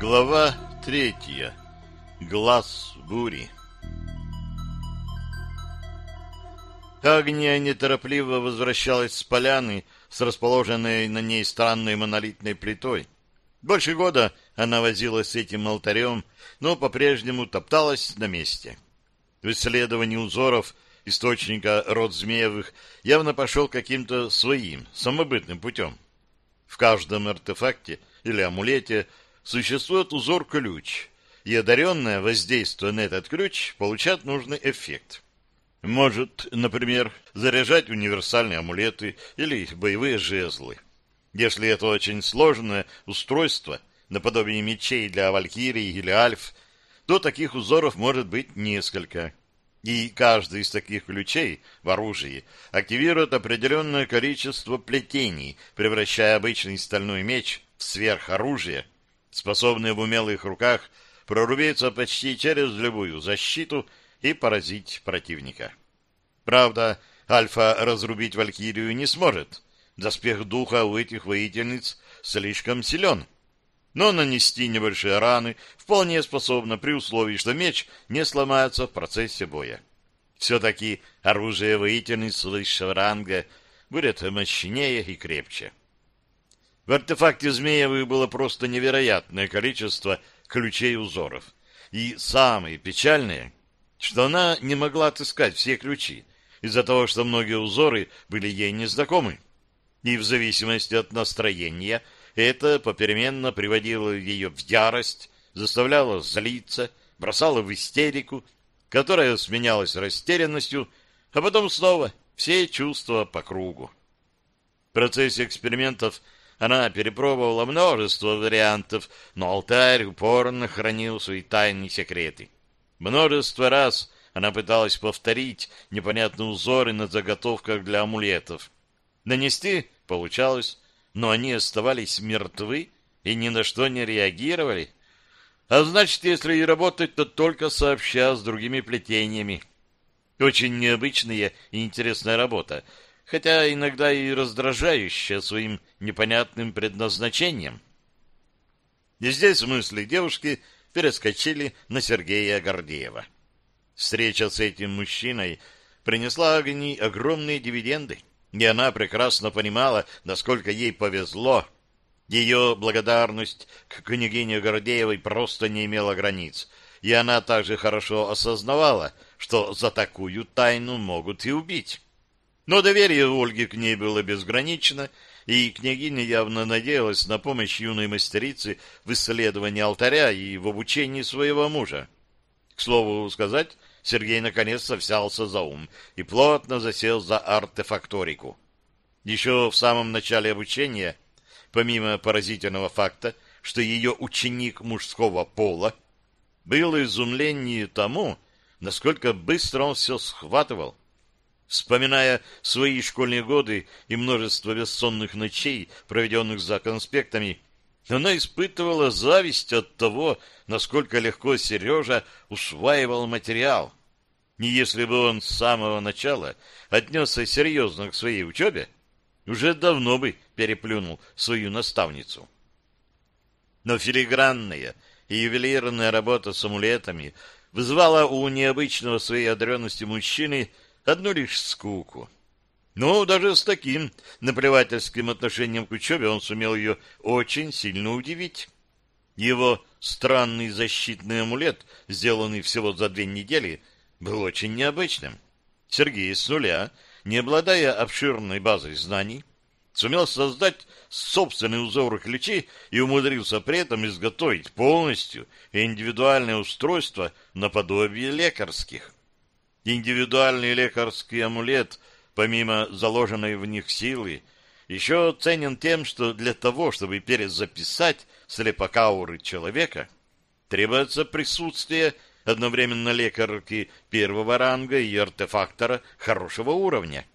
Глава третья. Глаз бури. Агния неторопливо возвращалась с поляны с расположенной на ней странной монолитной плитой. Больше года она возилась с этим алтарем, но по-прежнему топталась на месте. В исследовании узоров источника род Змеевых явно пошел каким-то своим, самобытным путем. В каждом артефакте или амулете существует узор-ключ, и одаренное, воздействуя на этот ключ, получает нужный эффект. Может, например, заряжать универсальные амулеты или боевые жезлы. Если это очень сложное устройство, наподобие мечей для валькирий или альф, то таких узоров может быть несколько. И каждый из таких ключей в оружии активирует определенное количество плетений, превращая обычный стальной меч в сверхоружие, способное в умелых руках прорубиться почти через любую защиту и поразить противника. Правда, Альфа разрубить Валькирию не сможет. Доспех духа у этих воительниц слишком силен. Но нанести небольшие раны вполне способна при условии, что меч не сломается в процессе боя. Все-таки оружие воительниц высшего ранга будет мощнее и крепче. В артефакте Змеевых было просто невероятное количество ключей узоров. И самое печальное, что она не могла отыскать все ключи, из-за того, что многие узоры были ей незнакомы. И в зависимости от настроения это попеременно приводило ее в ярость, заставляло злиться, бросало в истерику, которая сменялась растерянностью, а потом снова все чувства по кругу. В процессе экспериментов она перепробовала множество вариантов, но алтарь упорно хранил свои тайные секреты. Множество раз она пыталась повторить непонятные узоры на заготовках для амулетов. Нанести получалось, но они оставались мертвы и ни на что не реагировали. А значит, если и работать, то только сообща с другими плетениями. Очень необычная и интересная работа — хотя иногда и раздражающая своим непонятным предназначением. И здесь мысли девушки перескочили на Сергея Гордеева. Встреча с этим мужчиной принесла Агни огромные дивиденды, и она прекрасно понимала, насколько ей повезло. Ее благодарность к княгине Гордеевой просто не имела границ, и она также хорошо осознавала, что за такую тайну могут и убить. Но доверие Ольги к ней было безгранично, и княгиня явно надеялась на помощь юной мастерицы в исследовании алтаря и в обучении своего мужа. К слову сказать, Сергей наконец-то взялся за ум и плотно засел за артефакторику. Еще в самом начале обучения, помимо поразительного факта, что ее ученик мужского пола, было изумление тому, насколько быстро он все схватывал. Вспоминая свои школьные годы и множество бессонных ночей, проведенных за конспектами, она испытывала зависть от того, насколько легко Сережа усваивал материал. И если бы он с самого начала отнесся серьезно к своей учебе, уже давно бы переплюнул свою наставницу. Но филигранная и ювелирная работа с амулетами вызывала у необычного своей одаренности мужчины одну лишь скуку. Но даже с таким наплевательским отношением к учебе он сумел ее очень сильно удивить. Его странный защитный амулет, сделанный всего за две недели, был очень необычным. Сергей с нуля, не обладая обширной базой знаний, сумел создать собственный узор ключей и умудрился при этом изготовить полностью индивидуальное устройство наподобие лекарских. Индивидуальный лекарский амулет, помимо заложенной в них силы, еще ценен тем, что для того, чтобы перезаписать слепокауры человека, требуется присутствие одновременно лекарки первого ранга и артефактора хорошего уровня.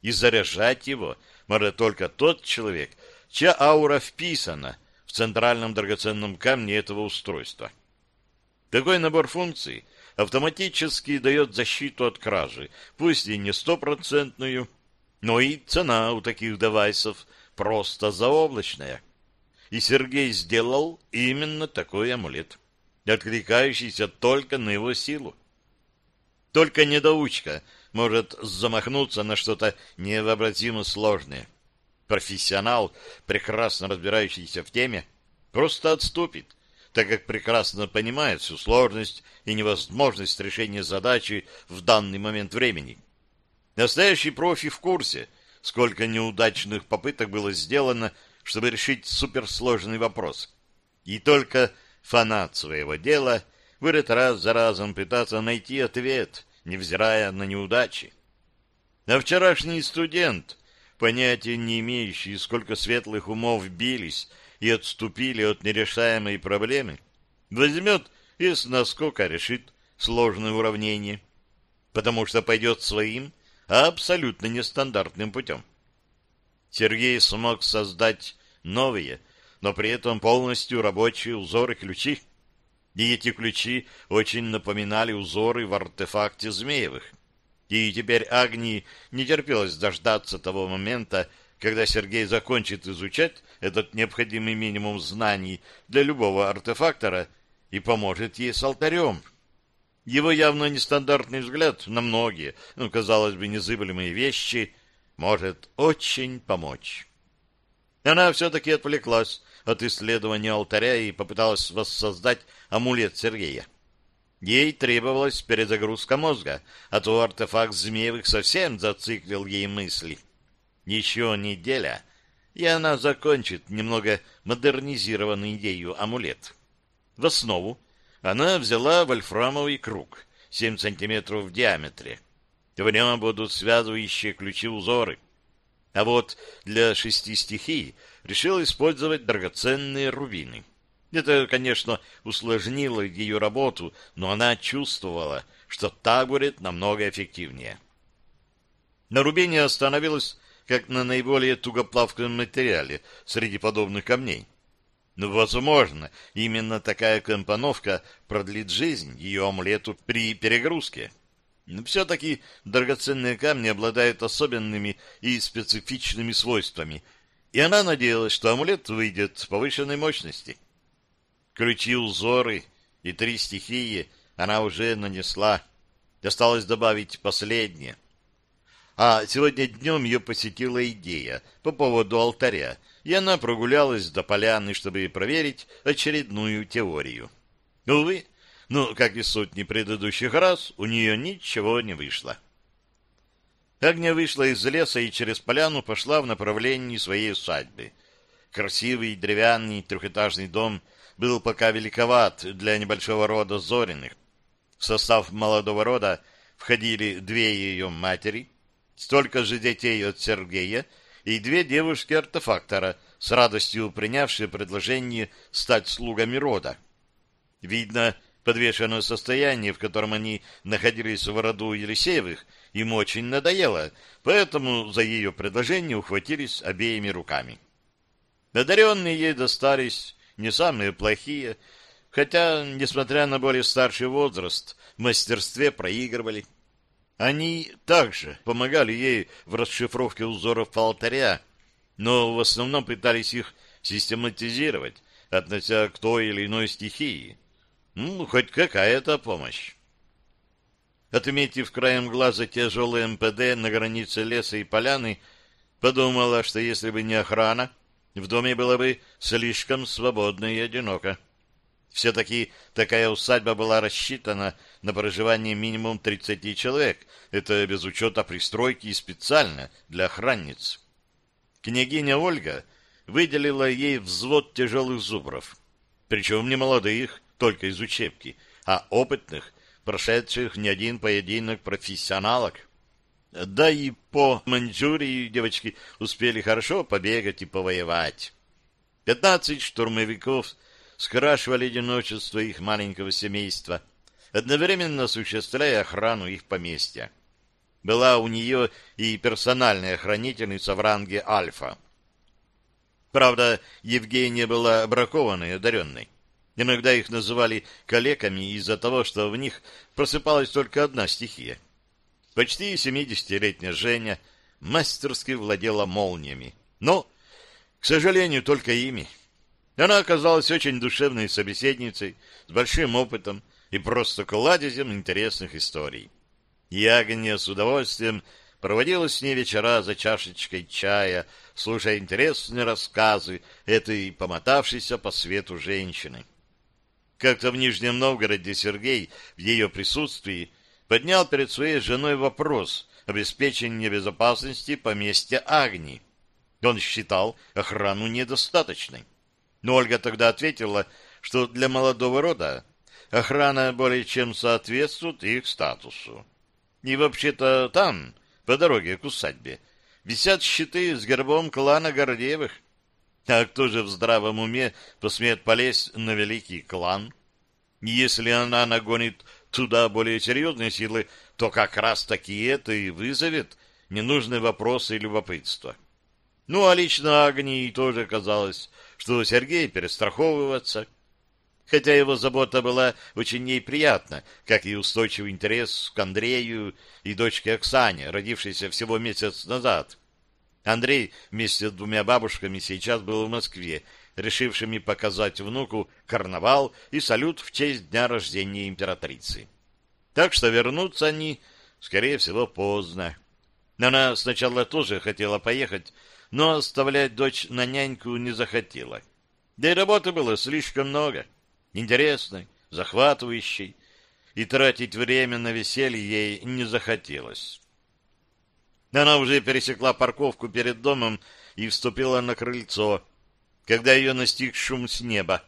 И заряжать его может только тот человек, чья аура вписана в центральном драгоценном камне этого устройства. Такой набор функций – автоматически дает защиту от кражи, пусть и не стопроцентную, но и цена у таких девайсов просто заоблачная. и Сергей сделал именно такой амулет, откликающийся только на его силу. Только недоучка может замахнуться на что-то невообразимо сложное. Профессионал, прекрасно разбирающийся в теме, просто отступит, так как прекрасно понимает всю сложность и невозможность решения задачи в данный момент времени. Настоящий профи в курсе, сколько неудачных попыток было сделано, чтобы решить суперсложный вопрос. И только фанат своего дела будет раз за разом пытаться найти ответ, невзирая на неудачи. А вчерашний студент, понятия не имеющий, сколько светлых умов бились и отступили от нерешаемой проблемы, возьмет и с наскока решит сложное уравнение, потому что пойдет своим, абсолютно нестандартным путем. Сергей смог создать новые, но при этом полностью рабочие узоры ключи. И эти ключи очень напоминали узоры в артефакте Змеевых. И теперь Агнии не терпелось дождаться того момента, когда Сергей закончит изучать этот необходимый минимум знаний для любого артефактора и поможет ей с алтарем. Его явно нестандартный взгляд на многие, ну, казалось бы, незыблемые вещи может очень помочь. Она все-таки отвлеклась от исследования алтаря и попыталась воссоздать амулет Сергея. Ей требовалась перезагрузка мозга, а то артефакт Змеевых совсем зациклил ей мысли. Еще неделя, и она закончит немного модернизированную идею амулет. В основу она взяла вольфрамовый круг, 7 сантиметров в диаметре. В нем будут связывающие ключи-узоры. А вот для шести стихий решил использовать драгоценные рубины. Это, конечно, усложнило ее работу, но она чувствовала, что так будет намного эффективнее. На рубине остановилась как на наиболее тугоплавком материале среди подобных камней. Но, возможно, именно такая компоновка продлит жизнь ее амулету при перегрузке. Но все-таки драгоценные камни обладают особенными и специфичными свойствами, и она надеялась, что амулет выйдет с повышенной мощности. Ключи, узоры и три стихии она уже нанесла. Осталось добавить последнее — а сегодня днем ее посетила идея по поводу алтаря, и она прогулялась до поляны, чтобы проверить очередную теорию. Увы, ну, как и сотни предыдущих раз, у нее ничего не вышло. Агния вышла из леса и через поляну пошла в направлении своей усадьбы. Красивый деревянный трехэтажный дом был пока великоват для небольшого рода Зориных. В состав молодого рода входили две ее матери, столько же детей от Сергея и две девушки-артефактора, с радостью принявшие предложение стать слугами рода. Видно, подвешенное состояние, в котором они находились в роду Елисеевых, им очень надоело, поэтому за ее предложение ухватились обеими руками. Одаренные ей достались не самые плохие, хотя, несмотря на более старший возраст, в мастерстве проигрывали. Они также помогали ей в расшифровке узоров алтаря, но в основном пытались их систематизировать, относя к той или иной стихии. Ну, хоть какая-то помощь. Отметив краем глаза тяжелый МПД на границе леса и поляны, подумала, что если бы не охрана, в доме было бы слишком свободно и одиноко. Все-таки такая усадьба была рассчитана на проживание минимум 30 человек. Это без учета пристройки и специально для охранниц. Княгиня Ольга выделила ей взвод тяжелых зубров. Причем не молодых, только из учебки, а опытных, прошедших не один поединок профессионалок. Да и по Маньчжурии девочки успели хорошо побегать и повоевать. Пятнадцать штурмовиков — скрашивали одиночество их маленького семейства, одновременно осуществляя охрану их поместья. Была у нее и персональная охранительница в ранге Альфа. Правда, Евгения была бракованной, одаренной. Иногда их называли калеками из-за того, что в них просыпалась только одна стихия. Почти семидесятилетняя Женя мастерски владела молниями. Но, к сожалению, только ими. Она оказалась очень душевной собеседницей, с большим опытом и просто кладезем интересных историй. И с удовольствием проводила с ней вечера за чашечкой чая, слушая интересные рассказы этой помотавшейся по свету женщины. Как-то в Нижнем Новгороде Сергей в ее присутствии поднял перед своей женой вопрос обеспечения безопасности поместья Агнии. Он считал охрану недостаточной. Но Ольга тогда ответила, что для молодого рода охрана более чем соответствует их статусу. И вообще-то там, по дороге к усадьбе, висят щиты с гербом клана Гордеевых. А кто же в здравом уме посмеет полезть на великий клан? Если она нагонит туда более серьезные силы, то как раз таки это и вызовет ненужные вопросы и любопытство. Ну, а лично Агнии тоже казалось, что Сергей перестраховываться, хотя его забота была очень ей как и устойчивый интерес к Андрею и дочке Оксане, родившейся всего месяц назад. Андрей вместе с двумя бабушками сейчас был в Москве, решившими показать внуку карнавал и салют в честь дня рождения императрицы. Так что вернутся они, скорее всего, поздно. Она сначала тоже хотела поехать, но оставлять дочь на няньку не захотела. Да и работы было слишком много, интересной, захватывающей, и тратить время на веселье ей не захотелось. Она уже пересекла парковку перед домом и вступила на крыльцо, когда ее настиг шум с неба.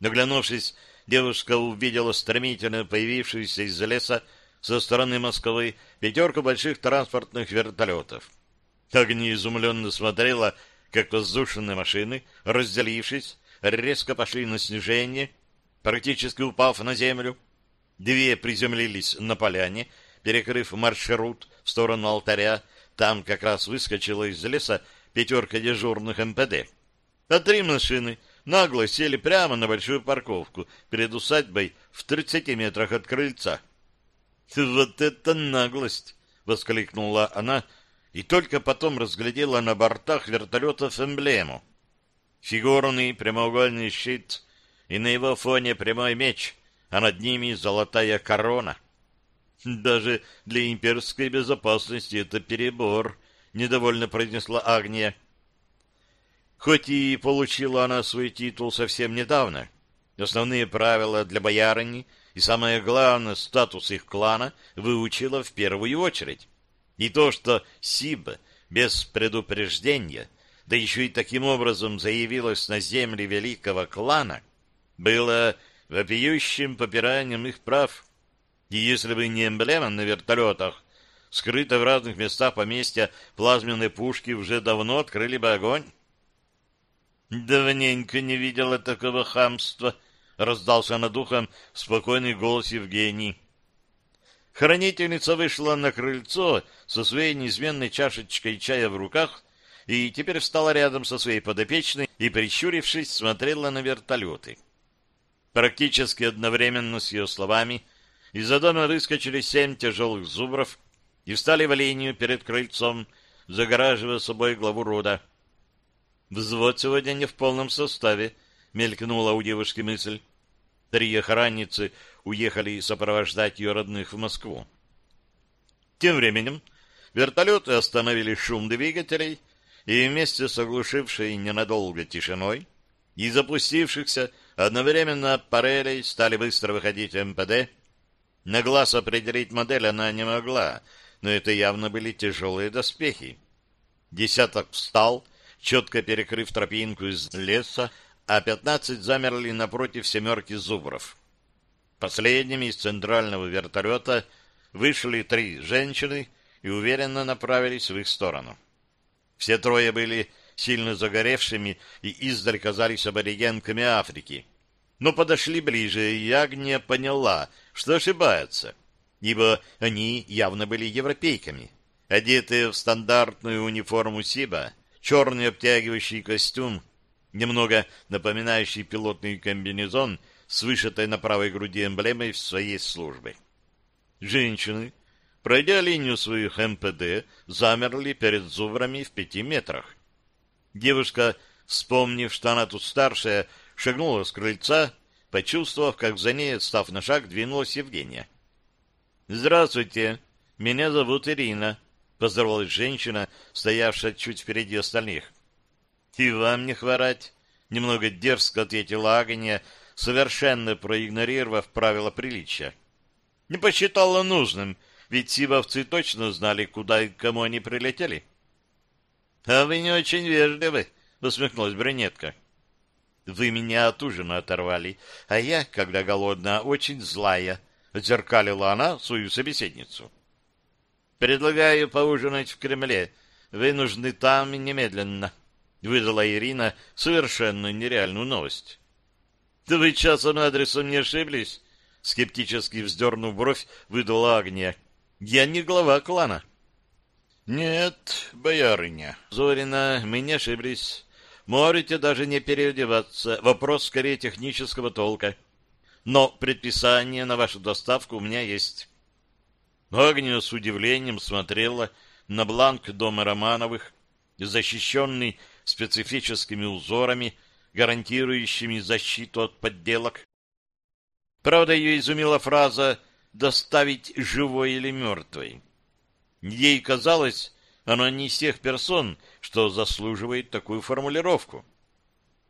Наглянувшись, девушка увидела стремительно появившуюся из леса со стороны Москвы пятерку больших транспортных вертолетов. Огни изумленно смотрела, как воздушные машины, разделившись, резко пошли на снижение, практически упав на землю. Две приземлились на поляне, перекрыв маршрут в сторону алтаря. Там как раз выскочила из леса пятерка дежурных МПД — а три машины нагло сели прямо на большую парковку перед усадьбой в 30 метрах от крыльца. «Вот это наглость!» — воскликнула она, и только потом разглядела на бортах вертолетов эмблему. Фигурный прямоугольный щит, и на его фоне прямой меч, а над ними золотая корона. «Даже для имперской безопасности это перебор», — недовольно произнесла Агния. Хоть и получила она свой титул совсем недавно, основные правила для боярыни и, самое главное, статус их клана выучила в первую очередь. И то, что Сиба без предупреждения, да еще и таким образом заявилась на земли великого клана, было вопиющим попиранием их прав. И если бы не эмблема на вертолетах, скрыто в разных местах поместья плазменные пушки уже давно открыли бы огонь. «Давненько не видела такого хамства», — раздался над ухом спокойный голос Евгений. Хранительница вышла на крыльцо со своей неизменной чашечкой чая в руках и теперь встала рядом со своей подопечной и, прищурившись, смотрела на вертолеты. Практически одновременно с ее словами из-за дома выскочили семь тяжелых зубров и встали в линию перед крыльцом, загораживая собой главу рода. Взвод сегодня не в полном составе, мелькнула у девушки мысль. Три охранницы уехали сопровождать ее родных в Москву. Тем временем вертолеты остановили шум двигателей, и вместе с оглушившей ненадолго тишиной и запустившихся одновременно парелей стали быстро выходить МПД. На глаз определить модель она не могла, но это явно были тяжелые доспехи. Десяток встал, четко перекрыв тропинку из леса, а пятнадцать замерли напротив семерки зубров. Последними из центрального вертолета вышли три женщины и уверенно направились в их сторону. Все трое были сильно загоревшими и издаль казались аборигенками Африки. Но подошли ближе, и Агния поняла, что ошибается, ибо они явно были европейками, одетые в стандартную униформу Сиба, черный обтягивающий костюм, немного напоминающий пилотный комбинезон с вышитой на правой груди эмблемой в своей службе. Женщины, пройдя линию своих МПД, замерли перед зубрами в пяти метрах. Девушка, вспомнив, что она тут старшая, шагнула с крыльца, почувствовав, как за ней, отстав на шаг, двинулась Евгения. «Здравствуйте, меня зовут Ирина», — поздоровалась женщина, стоявшая чуть впереди остальных. «И вам не хворать», — немного дерзко ответила Агния, совершенно проигнорировав правила приличия. «Не посчитала нужным, ведь сибовцы точно знали, куда и кому они прилетели». «А вы не очень вежливы», — усмехнулась брюнетка. «Вы меня от ужина оторвали, а я, когда голодна, очень злая», — отзеркалила она свою собеседницу. «Предлагаю поужинать в Кремле. Вы нужны там немедленно», — выдала Ирина совершенно нереальную новость. «Да вы часом адресом не ошиблись?» Скептически вздернув бровь, выдала Агния. «Я не глава клана». «Нет, боярыня Зорина, мы не ошиблись. Можете даже не переодеваться. Вопрос скорее технического толка. Но предписание на вашу доставку у меня есть». Агния с удивлением смотрела на бланк дома Романовых, защищенный специфическими узорами, гарантирующими защиту от подделок. Правда, ее изумила фраза «доставить живой или мертвой». Ей казалось, она не из тех персон, что заслуживает такую формулировку.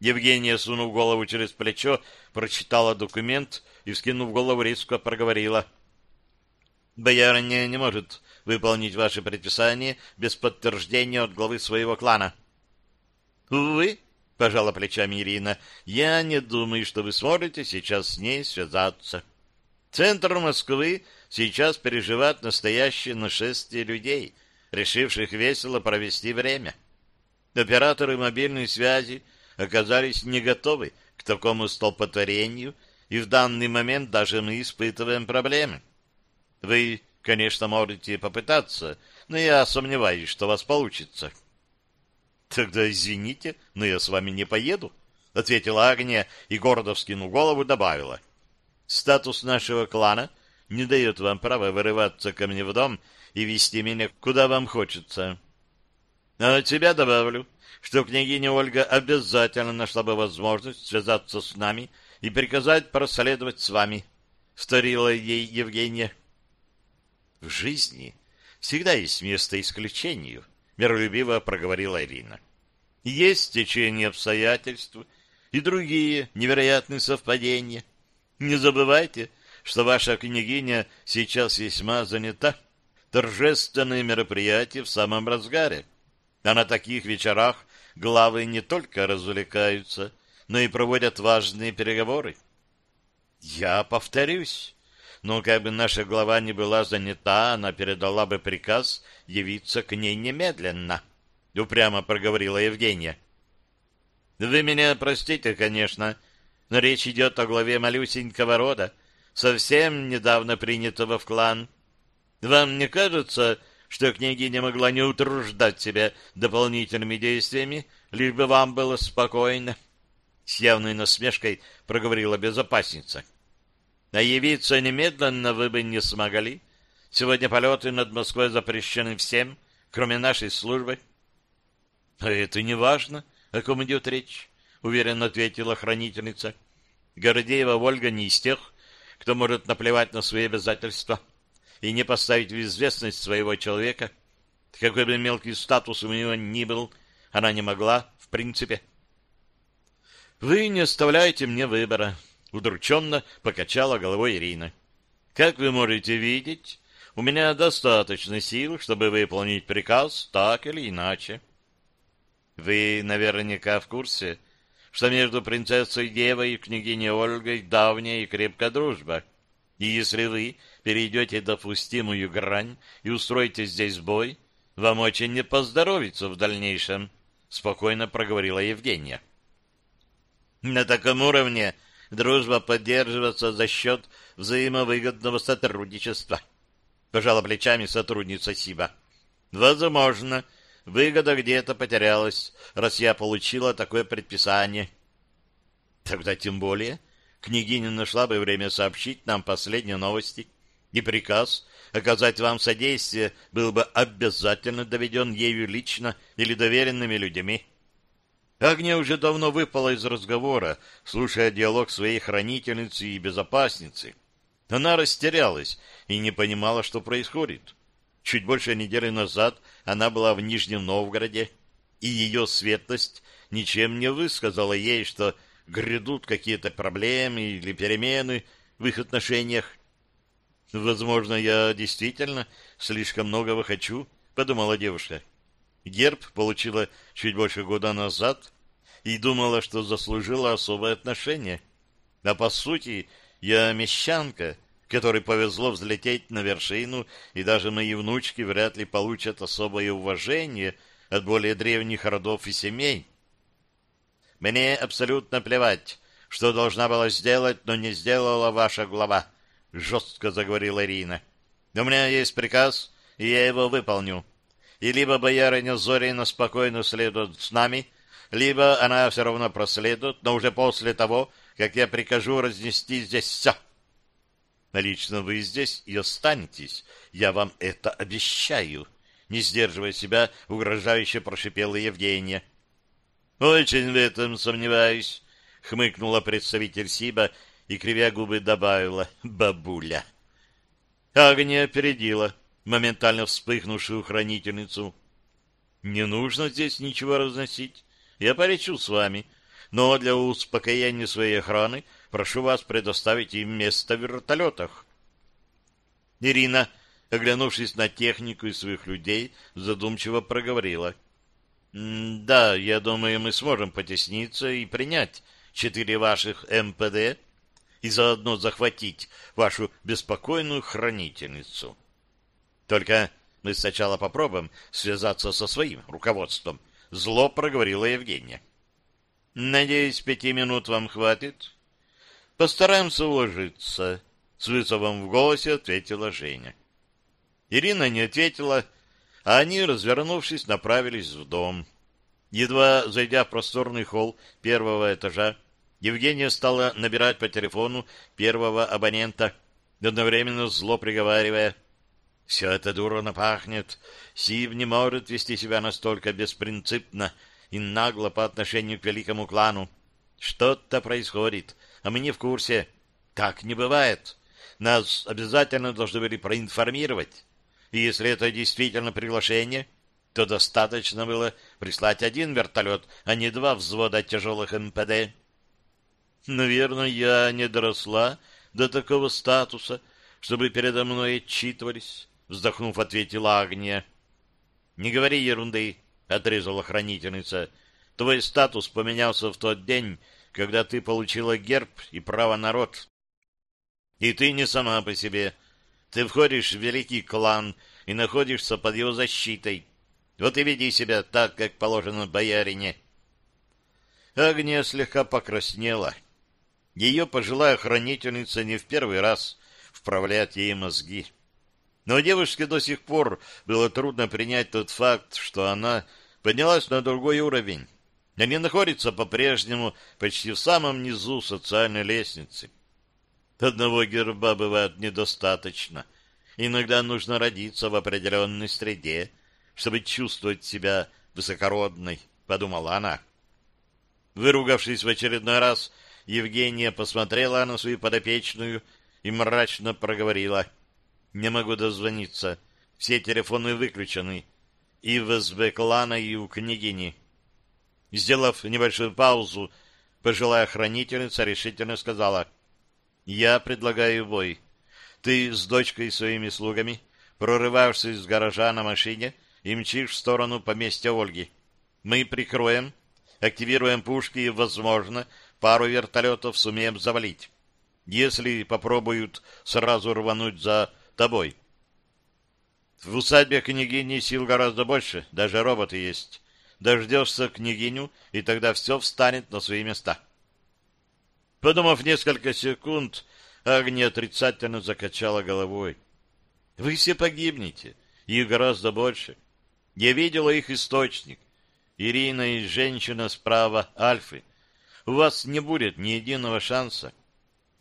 Евгения, сунув голову через плечо, прочитала документ и, вскинув голову, резко проговорила. «Боярыня не может выполнить ваше предписание без подтверждения от главы своего клана». «Увы», — пожала плечами Ирина, — «я не думаю, что вы сможете сейчас с ней связаться». Центр Москвы сейчас переживает настоящее нашествие людей, решивших весело провести время. Операторы мобильной связи оказались не готовы к такому столпотворению, и в данный момент даже мы испытываем проблемы. Вы, конечно, можете попытаться, но я сомневаюсь, что у вас получится. Тогда извините, но я с вами не поеду, ответила Агния и гордо вскинув голову добавила — Статус нашего клана не дает вам права вырываться ко мне в дом и вести меня куда вам хочется. А от себя добавлю, что княгиня Ольга обязательно нашла бы возможность связаться с нами и приказать проследовать с вами, — вторила ей Евгения. В жизни всегда есть место исключению, — миролюбиво проговорила Ирина. Есть течение обстоятельств и другие невероятные совпадения — не забывайте, что ваша княгиня сейчас весьма занята. Торжественные мероприятия в самом разгаре. А на таких вечерах главы не только развлекаются, но и проводят важные переговоры. Я повторюсь, но как бы наша глава не была занята, она передала бы приказ явиться к ней немедленно, — упрямо проговорила Евгения. — Вы меня простите, конечно, — но речь идет о главе малюсенького рода, совсем недавно принятого в клан. Вам не кажется, что княгиня могла не утруждать себя дополнительными действиями, лишь бы вам было спокойно? С явной насмешкой проговорила безопасница. А явиться немедленно вы бы не смогли. Сегодня полеты над Москвой запрещены всем, кроме нашей службы. — А это не важно, о ком идет речь, — уверенно ответила хранительница. Гордеева Ольга не из тех, кто может наплевать на свои обязательства и не поставить в известность своего человека. Какой бы мелкий статус у него ни был, она не могла, в принципе. «Вы не оставляете мне выбора», — удрученно покачала головой Ирина. «Как вы можете видеть, у меня достаточно сил, чтобы выполнить приказ так или иначе». «Вы наверняка в курсе, — что между принцессой Девой и княгиней Ольгой давняя и крепкая дружба. И если вы перейдете допустимую грань и устроите здесь бой, вам очень не поздоровится в дальнейшем, — спокойно проговорила Евгения. На таком уровне дружба поддерживается за счет взаимовыгодного сотрудничества, — пожала плечами сотрудница Сиба. Возможно, — Выгода где-то потерялась, раз я получила такое предписание. Тогда тем более княгиня нашла бы время сообщить нам последние новости, и приказ оказать вам содействие был бы обязательно доведен ею лично или доверенными людьми. Агния уже давно выпала из разговора, слушая диалог своей хранительницы и безопасницы. Она растерялась и не понимала, что происходит. Чуть больше недели назад она была в Нижнем Новгороде, и ее светлость ничем не высказала ей, что грядут какие-то проблемы или перемены в их отношениях. «Возможно, я действительно слишком многого хочу», — подумала девушка. Герб получила чуть больше года назад и думала, что заслужила особое отношение. А по сути, я мещанка, которой повезло взлететь на вершину, и даже мои внучки вряд ли получат особое уважение от более древних родов и семей. Мне абсолютно плевать, что должна была сделать, но не сделала ваша глава, — жестко заговорила Ирина. — У меня есть приказ, и я его выполню. И либо боярыня Зорина спокойно следует с нами, либо она все равно проследует, но уже после того, как я прикажу разнести здесь все. Лично вы здесь и останетесь, я вам это обещаю, не сдерживая себя, угрожающе прошипела Евгения. Очень в этом сомневаюсь, хмыкнула представитель Сиба и, кривя губы, добавила «бабуля». Агния опередила моментально вспыхнувшую хранительницу. «Не нужно здесь ничего разносить. Я полечу с вами, но для успокоения своей охраны прошу вас предоставить им место в вертолетах». Ирина, оглянувшись на технику и своих людей, задумчиво проговорила. «Да, я думаю, мы сможем потесниться и принять четыре ваших МПД и заодно захватить вашу беспокойную хранительницу. Только мы сначала попробуем связаться со своим руководством. Зло проговорила Евгения. Надеюсь, пяти минут вам хватит? Постараемся уложиться. С вызовом в голосе ответила Женя. Ирина не ответила, а они, развернувшись, направились в дом. Едва зайдя в просторный холл первого этажа, Евгения стала набирать по телефону первого абонента, одновременно зло приговаривая. «Все это дурно пахнет. Сив не может вести себя настолько беспринципно и нагло по отношению к великому клану. Что-то происходит, а мы не в курсе. Так не бывает. Нас обязательно должны были проинформировать. И если это действительно приглашение, то достаточно было прислать один вертолет, а не два взвода тяжелых МПД». Наверное, я не доросла до такого статуса, чтобы передо мной отчитывались, вздохнув, ответила Агния. Не говори ерунды, отрезала хранительница. Твой статус поменялся в тот день, когда ты получила герб и право народ. И ты не сама по себе. Ты входишь в великий клан и находишься под его защитой. Вот и веди себя так, как положено боярине. Агния слегка покраснела. Ее пожилая хранительница не в первый раз вправляет ей мозги. Но девушке до сих пор было трудно принять тот факт, что она поднялась на другой уровень, не находится по-прежнему почти в самом низу социальной лестницы. Одного герба бывает недостаточно. Иногда нужно родиться в определенной среде, чтобы чувствовать себя высокородной, подумала она. Выругавшись в очередной раз, Евгения посмотрела на свою подопечную и мрачно проговорила. «Не могу дозвониться. Все телефоны выключены. И в СБ клана, и у княгини». Сделав небольшую паузу, пожилая хранительница решительно сказала. «Я предлагаю бой. Ты с дочкой и своими слугами прорываешься из гаража на машине и мчишь в сторону поместья Ольги. Мы прикроем, активируем пушки и, возможно, пару вертолетов сумеем завалить, если попробуют сразу рвануть за тобой. В усадьбе княгини сил гораздо больше, даже роботы есть. Дождешься княгиню, и тогда все встанет на свои места. Подумав несколько секунд, Агния отрицательно закачала головой. Вы все погибнете, их гораздо больше. Я видела их источник. Ирина и женщина справа Альфы у вас не будет ни единого шанса.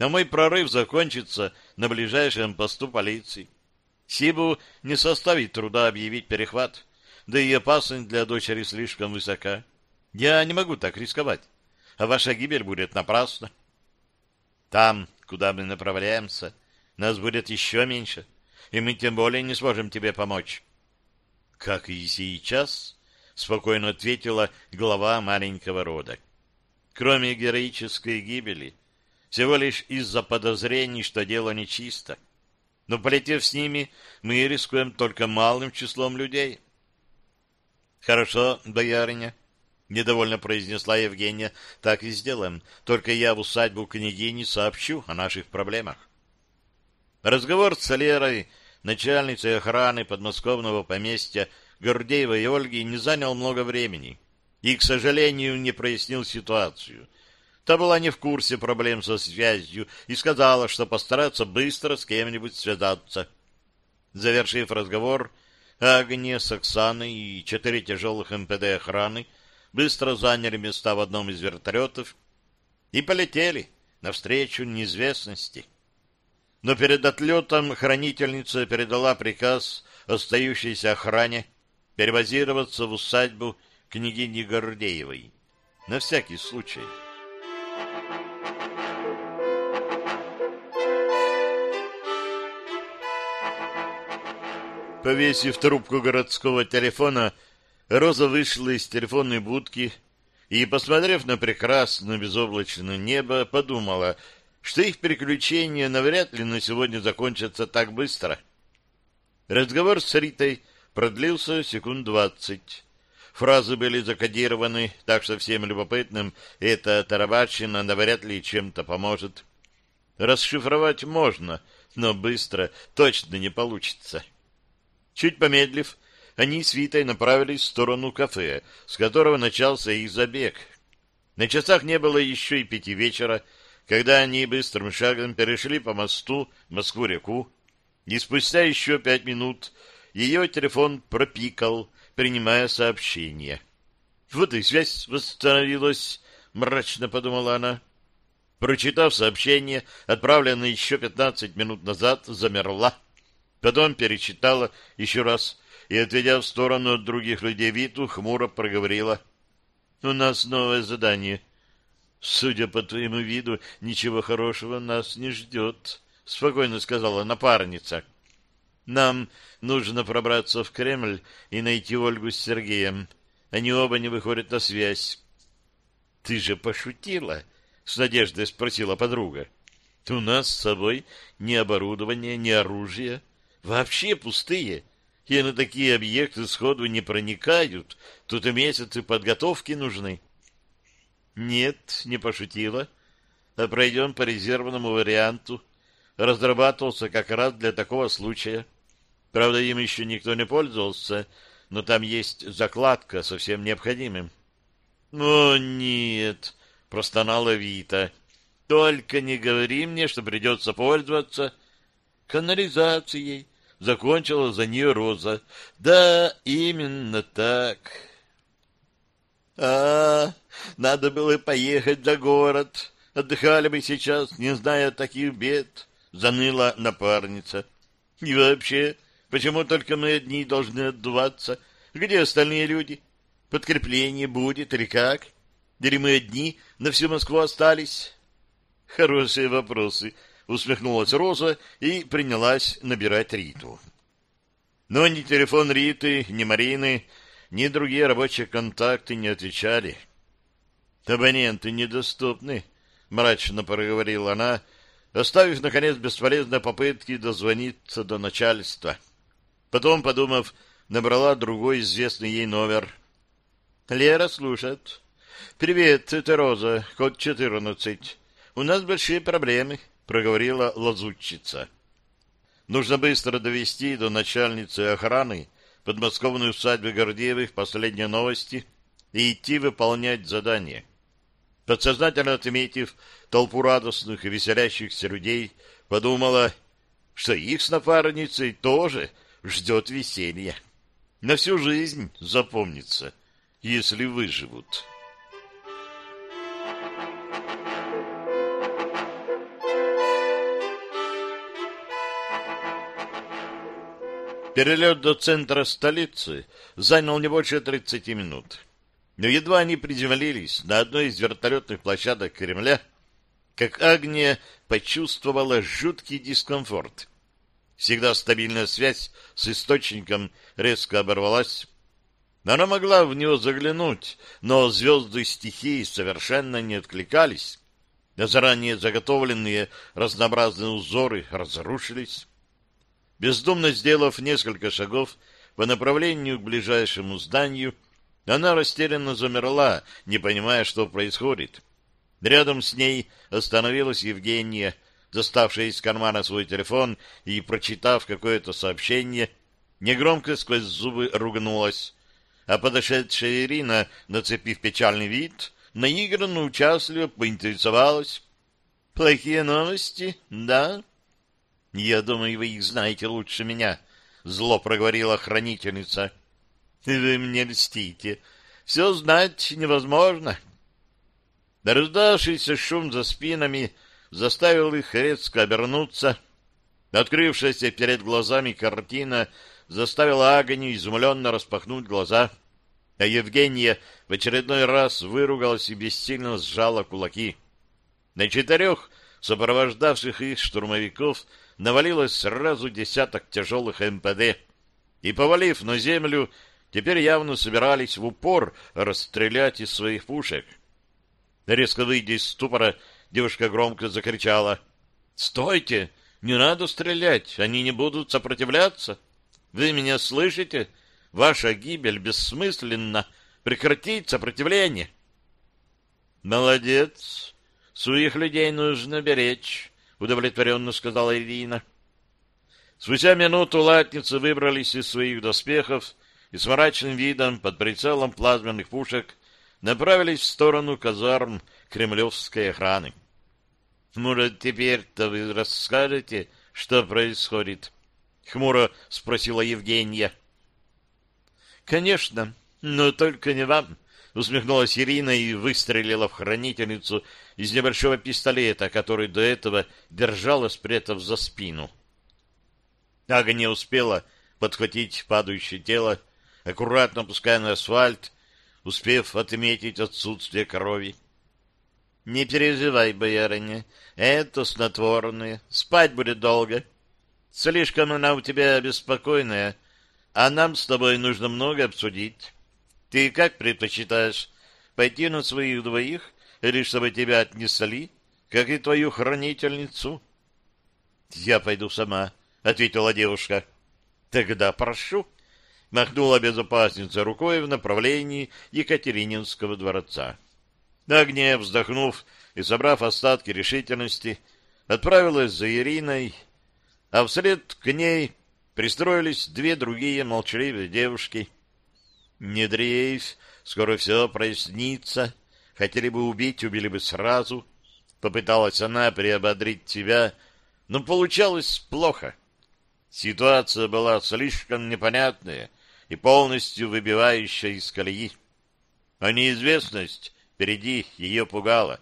А мой прорыв закончится на ближайшем посту полиции. Сибу не составит труда объявить перехват, да и опасность для дочери слишком высока. Я не могу так рисковать, а ваша гибель будет напрасна. Там, куда мы направляемся, нас будет еще меньше, и мы тем более не сможем тебе помочь. Как и сейчас, спокойно ответила глава маленького рода. Кроме героической гибели, всего лишь из-за подозрений, что дело нечисто. Но полетев с ними, мы рискуем только малым числом людей. Хорошо, боярыня, недовольно произнесла Евгения. Так и сделаем. Только я в усадьбу княгини сообщу о наших проблемах. Разговор с Лерой, начальницей охраны подмосковного поместья Гордеевой и Ольги, не занял много времени и, к сожалению, не прояснил ситуацию. Та была не в курсе проблем со связью и сказала, что постарается быстро с кем-нибудь связаться. Завершив разговор, Агния с Оксаной и четыре тяжелых МПД охраны быстро заняли места в одном из вертолетов и полетели навстречу неизвестности. Но перед отлетом хранительница передала приказ остающейся охране перебазироваться в усадьбу княгини Гордеевой. На всякий случай. Повесив трубку городского телефона, Роза вышла из телефонной будки и, посмотрев на прекрасное безоблачное небо, подумала, что их приключения навряд ли на сегодня закончатся так быстро. Разговор с Ритой продлился секунд двадцать. Фразы были закодированы, так что всем любопытным эта тарабачина навряд ли чем-то поможет. Расшифровать можно, но быстро точно не получится. Чуть помедлив, они с Витой направились в сторону кафе, с которого начался их забег. На часах не было еще и пяти вечера, когда они быстрым шагом перешли по мосту Москву-реку, и спустя еще пять минут ее телефон пропикал, принимая сообщение. Вот и связь восстановилась, мрачно подумала она. Прочитав сообщение, отправленное еще пятнадцать минут назад, замерла. Потом перечитала еще раз и, отведя в сторону от других людей Виту, хмуро проговорила. — У нас новое задание. — Судя по твоему виду, ничего хорошего нас не ждет, — спокойно сказала напарница. — Нам нужно пробраться в Кремль и найти Ольгу с Сергеем. Они оба не выходят на связь. — Ты же пошутила? — с надеждой спросила подруга. — У нас с собой ни оборудования, ни оружия. Вообще пустые. И на такие объекты сходу не проникают. Тут и месяцы подготовки нужны. — Нет, не пошутила. А пройдем по резервному варианту. Разрабатывался как раз для такого случая. — Правда, им еще никто не пользовался, но там есть закладка со всем необходимым. — О, нет, — простонала Вита. — Только не говори мне, что придется пользоваться канализацией. Закончила за нее Роза. — Да, именно так. — А, надо было поехать за город. Отдыхали бы сейчас, не зная таких бед, — заныла напарница. — И вообще... Почему только мы одни должны отдуваться? Где остальные люди? Подкрепление будет или как? Или мы одни на всю Москву остались? Хорошие вопросы, усмехнулась Роза и принялась набирать Риту. Но ни телефон Риты, ни Марины, ни другие рабочие контакты не отвечали. Абоненты недоступны, мрачно проговорила она, оставив, наконец, бесполезные попытки дозвониться до начальства. — Потом, подумав, набрала другой известный ей номер. Лера слушает. «Привет, это Роза, код 14. У нас большие проблемы», — проговорила лазутчица. Нужно быстро довести до начальницы охраны подмосковной усадьбы Гордеевых последние новости и идти выполнять задание. Подсознательно отметив толпу радостных и веселящихся людей, подумала, что их с напарницей тоже — ждет веселья. На всю жизнь запомнится, если выживут. Перелет до центра столицы занял не больше 30 минут. Но едва они приземлились на одной из вертолетных площадок Кремля, как Агния почувствовала жуткий дискомфорт. Всегда стабильная связь с источником резко оборвалась. Она могла в него заглянуть, но звезды стихии совершенно не откликались. Заранее заготовленные разнообразные узоры разрушились. Бездумно сделав несколько шагов по направлению к ближайшему зданию, она растерянно замерла, не понимая, что происходит. Рядом с ней остановилась Евгения, доставшая из кармана свой телефон и, прочитав какое-то сообщение, негромко сквозь зубы ругнулась. А подошедшая Ирина, нацепив печальный вид, наигранно участливо поинтересовалась. — Плохие новости, да? — Я думаю, вы их знаете лучше меня, — зло проговорила хранительница. — Вы мне льстите. Все знать невозможно. Раздавшийся шум за спинами заставил их резко обернуться. Открывшаяся перед глазами картина заставила Агоню изумленно распахнуть глаза, а Евгения в очередной раз выругалась и бессильно сжала кулаки. На четырех сопровождавших их штурмовиков навалилось сразу десяток тяжелых МПД, и, повалив на землю, теперь явно собирались в упор расстрелять из своих пушек. Резко выйдя из ступора, девушка громко закричала. — Стойте! Не надо стрелять! Они не будут сопротивляться! Вы меня слышите? Ваша гибель бессмысленна! Прекратить сопротивление! — Молодец! Своих людей нужно беречь! — удовлетворенно сказала Ирина. Спустя минуту латницы выбрались из своих доспехов и с мрачным видом под прицелом плазменных пушек направились в сторону казарм кремлевской охраны. — Может, теперь-то вы расскажете, что происходит? — хмуро спросила Евгения. — Конечно, но только не вам, — усмехнулась Ирина и выстрелила в хранительницу из небольшого пистолета, который до этого держала, спрятав за спину. Ага не успела подхватить падающее тело, аккуратно опуская на асфальт, успев отметить отсутствие крови. — Не переживай, боярыня, это снотворное, спать будет долго. Слишком она у тебя беспокойная, а нам с тобой нужно много обсудить. Ты как предпочитаешь, пойти на своих двоих или чтобы тебя отнесли, как и твою хранительницу? — Я пойду сама, — ответила девушка. — Тогда прошу, — махнула безопасница рукой в направлении Екатерининского дворца. Агния, вздохнув и собрав остатки решительности, отправилась за Ириной, а вслед к ней пристроились две другие молчаливые девушки. «Не дрейф, скоро все прояснится. Хотели бы убить, убили бы сразу». Попыталась она приободрить себя, но получалось плохо. Ситуация была слишком непонятная, и полностью выбивающая из колеи. А неизвестность впереди ее пугала,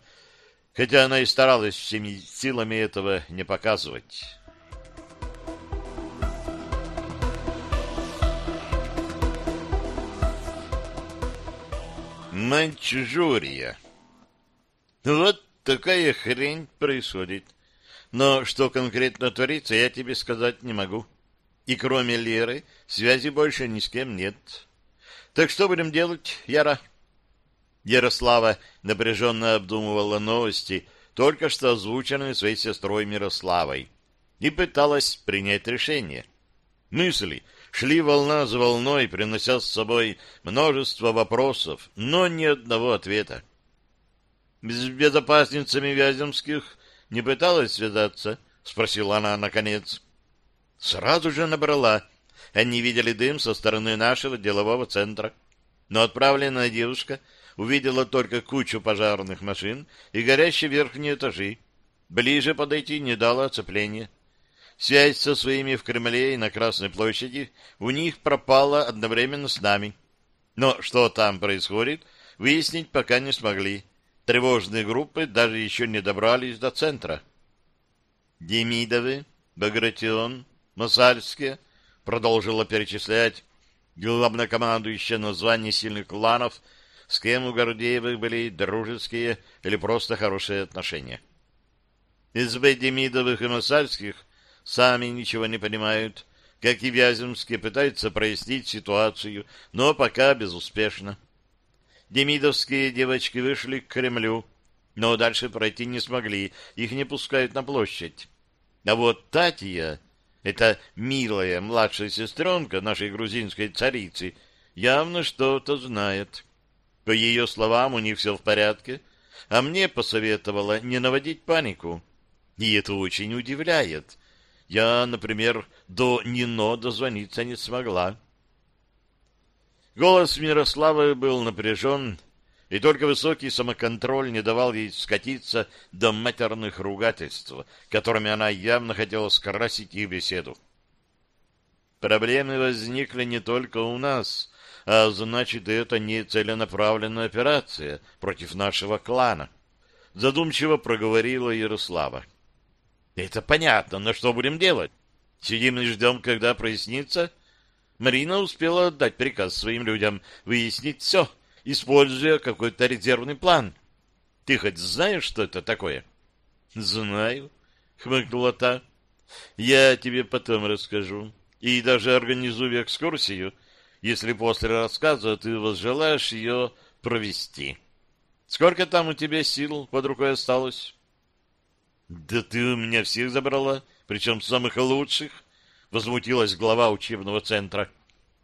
хотя она и старалась всеми силами этого не показывать. Манчжурия. Вот такая хрень происходит. Но что конкретно творится, я тебе сказать не могу. И кроме Леры связи больше ни с кем нет. Так что будем делать, Яра? Ярослава напряженно обдумывала новости, только что озвученные своей сестрой Мирославой, и пыталась принять решение. Мысли шли волна за волной, принося с собой множество вопросов, но ни одного ответа. «С безопасницами Вяземских не пыталась связаться?» — спросила она наконец. Сразу же набрала. Они видели дым со стороны нашего делового центра. Но отправленная девушка увидела только кучу пожарных машин и горящие верхние этажи. Ближе подойти не дала оцепления. Связь со своими в Кремле и на Красной площади у них пропала одновременно с нами. Но что там происходит, выяснить пока не смогли. Тревожные группы даже еще не добрались до центра. Демидовы, Багратион, Масальские, продолжила перечислять главнокомандующее название сильных кланов, с кем у Гордеевых были дружеские или просто хорошие отношения. СБ Демидовых и Масальских сами ничего не понимают, как и Вяземские пытаются прояснить ситуацию, но пока безуспешно. Демидовские девочки вышли к Кремлю, но дальше пройти не смогли, их не пускают на площадь. А вот Татья, эта милая младшая сестренка нашей грузинской царицы, явно что-то знает. По ее словам, у них все в порядке, а мне посоветовала не наводить панику. И это очень удивляет. Я, например, до Нино дозвониться не смогла. Голос Мирославы был напряжен, и только высокий самоконтроль не давал ей скатиться до матерных ругательств, которыми она явно хотела скрасить их беседу. Проблемы возникли не только у нас, а значит, это не целенаправленная операция против нашего клана. Задумчиво проговорила Ярослава. Это понятно, но что будем делать? Сидим и ждем, когда прояснится? Марина успела отдать приказ своим людям выяснить все, используя какой-то резервный план. Ты хоть знаешь, что это такое? Знаю, хмыкнула та. Я тебе потом расскажу. И даже организую экскурсию, если после рассказа ты возжелаешь ее провести. Сколько там у тебя сил под рукой осталось? «Да ты у меня всех забрала, причем самых лучших!» — возмутилась глава учебного центра.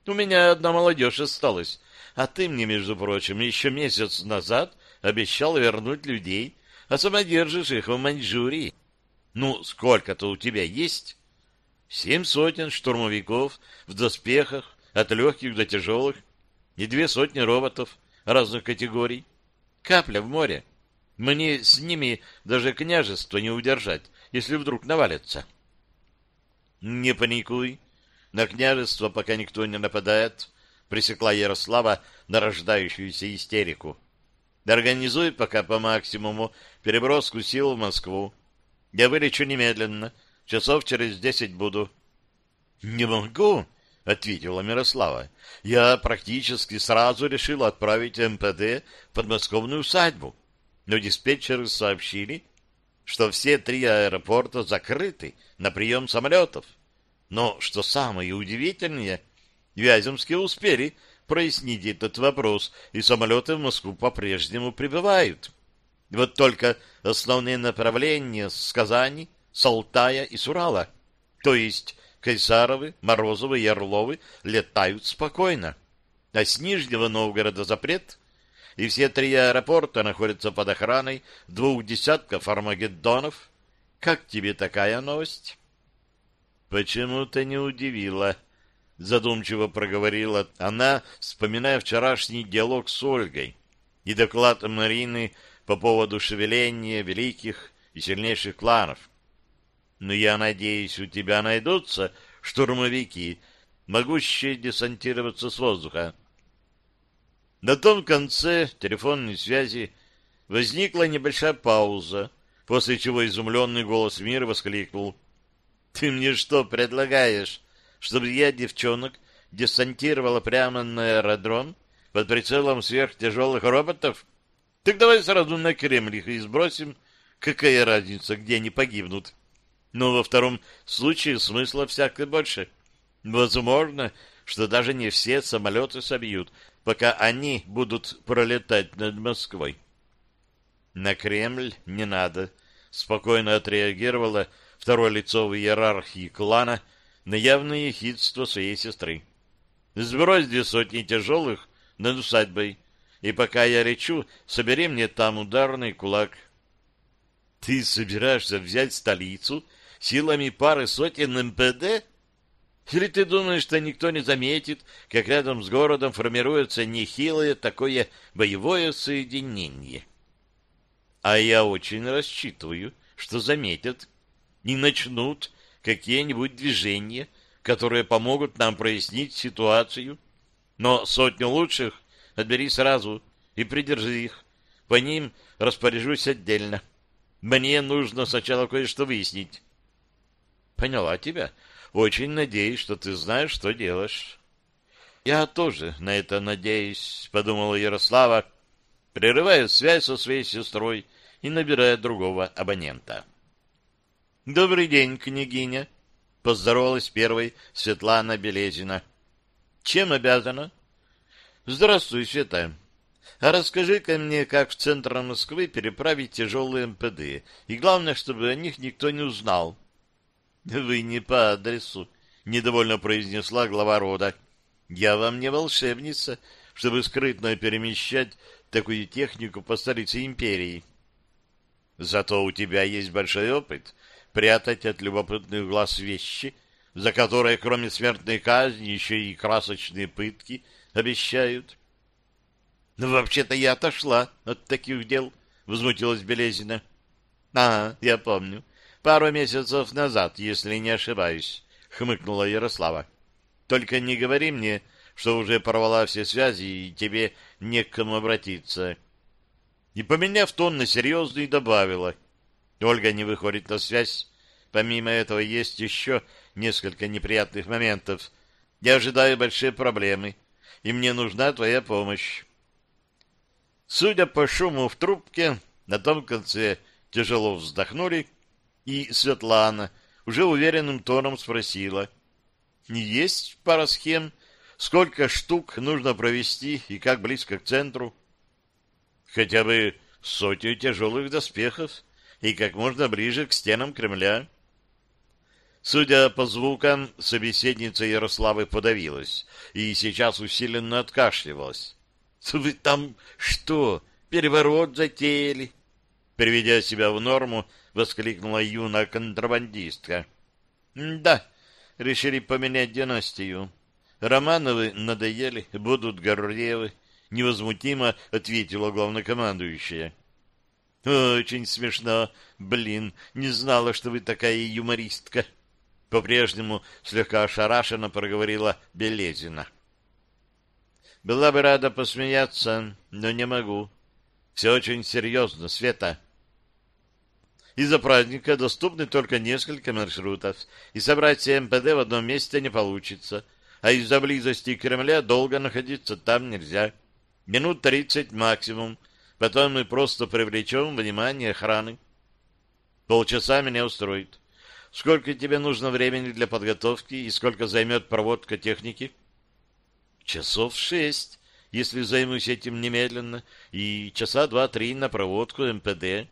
«У меня одна молодежь осталась, а ты мне, между прочим, еще месяц назад обещал вернуть людей, а сама держишь их в Маньчжурии. Ну, сколько-то у тебя есть?» «Семь сотен штурмовиков в доспехах, от легких до тяжелых, и две сотни роботов разных категорий. Капля в море». Мне с ними даже княжество не удержать, если вдруг навалятся. Не паникуй. На княжество пока никто не нападает, пресекла Ярослава нарождающуюся истерику. Организуй пока по максимуму переброску сил в Москву. Я вылечу немедленно. Часов через десять буду. — Не могу, — ответила Мирослава. — Я практически сразу решил отправить МПД в подмосковную усадьбу но диспетчеры сообщили, что все три аэропорта закрыты на прием самолетов. Но, что самое удивительное, Вяземские успели прояснить этот вопрос, и самолеты в Москву по-прежнему прибывают. Вот только основные направления с Казани, с и Сурала, то есть Кайсаровы, Морозовы и Орловы летают спокойно, а с Нижнего Новгорода запрет — и все три аэропорта находятся под охраной двух десятков армагеддонов. Как тебе такая новость? Почему-то не удивила, задумчиво проговорила она, вспоминая вчерашний диалог с Ольгой и доклад Марины по поводу шевеления великих и сильнейших кланов. Но я надеюсь, у тебя найдутся штурмовики, могущие десантироваться с воздуха. На том конце телефонной связи возникла небольшая пауза, после чего изумленный голос мира воскликнул. «Ты мне что предлагаешь, чтобы я девчонок десантировала прямо на аэродром под прицелом сверхтяжелых роботов? Так давай сразу на Кремль их и сбросим. Какая разница, где они погибнут? Но во втором случае смысла всяко больше. Возможно, что даже не все самолеты собьют, пока они будут пролетать над Москвой. На Кремль не надо, спокойно отреагировала второе лицо в иерархии клана на явное ехидство своей сестры. Сбрось две сотни тяжелых над усадьбой, и пока я лечу, собери мне там ударный кулак. Ты собираешься взять столицу силами пары сотен МПД? Или ты думаешь, что никто не заметит, как рядом с городом формируется нехилое такое боевое соединение? А я очень рассчитываю, что заметят и начнут какие-нибудь движения, которые помогут нам прояснить ситуацию. Но сотню лучших отбери сразу и придержи их. По ним распоряжусь отдельно. Мне нужно сначала кое-что выяснить. Поняла тебя. Очень надеюсь, что ты знаешь, что делаешь. Я тоже на это надеюсь, подумала Ярослава, прерывая связь со своей сестрой и набирая другого абонента. «Добрый день, княгиня!» — поздоровалась первой Светлана Белезина. «Чем обязана?» «Здравствуй, Света. А расскажи-ка мне, как в центр Москвы переправить тяжелые МПД, и главное, чтобы о них никто не узнал». «Вы не по адресу», — недовольно произнесла глава рода. «Я вам не волшебница, чтобы скрытно перемещать такую технику по столице империи. Зато у тебя есть большой опыт прятать от любопытных глаз вещи, за которые, кроме смертной казни, еще и красочные пытки обещают. — Ну, вообще-то я отошла от таких дел, — возмутилась Белезина. — А, я помню. Пару месяцев назад, если не ошибаюсь, — хмыкнула Ярослава. — Только не говори мне, что уже порвала все связи, и тебе не к кому обратиться. И, поменяв тон на серьезный, добавила. Ольга не выходит на связь. Помимо этого, есть еще несколько неприятных моментов. Я ожидаю большие проблемы, и мне нужна твоя помощь. Судя по шуму в трубке, на том конце тяжело вздохнули, и Светлана уже уверенным тоном спросила. «Есть пара схем, сколько штук нужно провести и как близко к центру. Хотя бы сотню тяжелых доспехов и как можно ближе к стенам Кремля. Судя по звукам, собеседница Ярославы подавилась и сейчас усиленно откашливалась. — Вы там что, переворот затеяли? Приведя себя в норму, воскликнула юная контрабандистка. — Да, решили поменять династию. Романовы надоели, будут Гордеевы, невозмутимо ответила главнокомандующая. Очень смешно. Блин, не знала, что вы такая юмористка. По-прежнему слегка ошарашенно проговорила Белезина. Была бы рада посмеяться, но не могу. Все очень серьезно, Света. Из-за праздника доступны только несколько маршрутов, и собрать все МПД в одном месте не получится — а из-за близости Кремля долго находиться там нельзя. Минут тридцать максимум. Потом мы просто привлечем внимание охраны. Полчаса меня устроит. Сколько тебе нужно времени для подготовки и сколько займет проводка техники? Часов шесть, если займусь этим немедленно, и часа два-три на проводку МПД.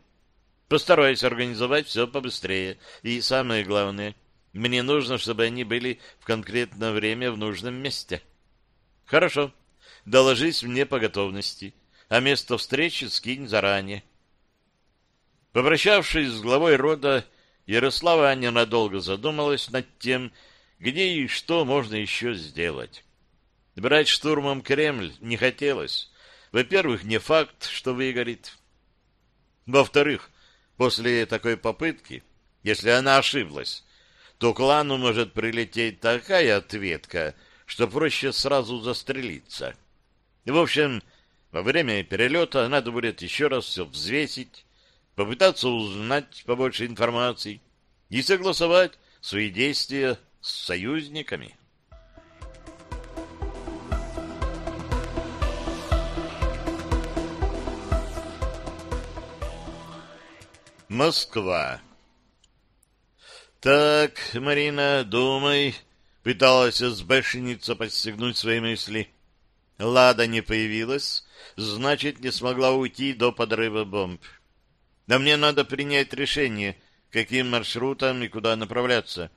Постараюсь организовать все побыстрее. И самое главное — мне нужно, чтобы они были в конкретное время в нужном месте. Хорошо. Доложись мне по готовности, а место встречи скинь заранее. Попрощавшись с главой рода, Ярослава ненадолго задумалась над тем, где и что можно еще сделать. Брать штурмом Кремль не хотелось. Во-первых, не факт, что выгорит. Во-вторых, после такой попытки, если она ошиблась, то клану может прилететь такая ответка, что проще сразу застрелиться. В общем, во время перелета надо будет еще раз все взвесить, попытаться узнать побольше информации и согласовать свои действия с союзниками. Москва «Так, Марина, думай», — пыталась сбэшеница подстегнуть свои мысли. Лада не появилась, значит, не смогла уйти до подрыва бомб. Да мне надо принять решение, каким маршрутом и куда направляться.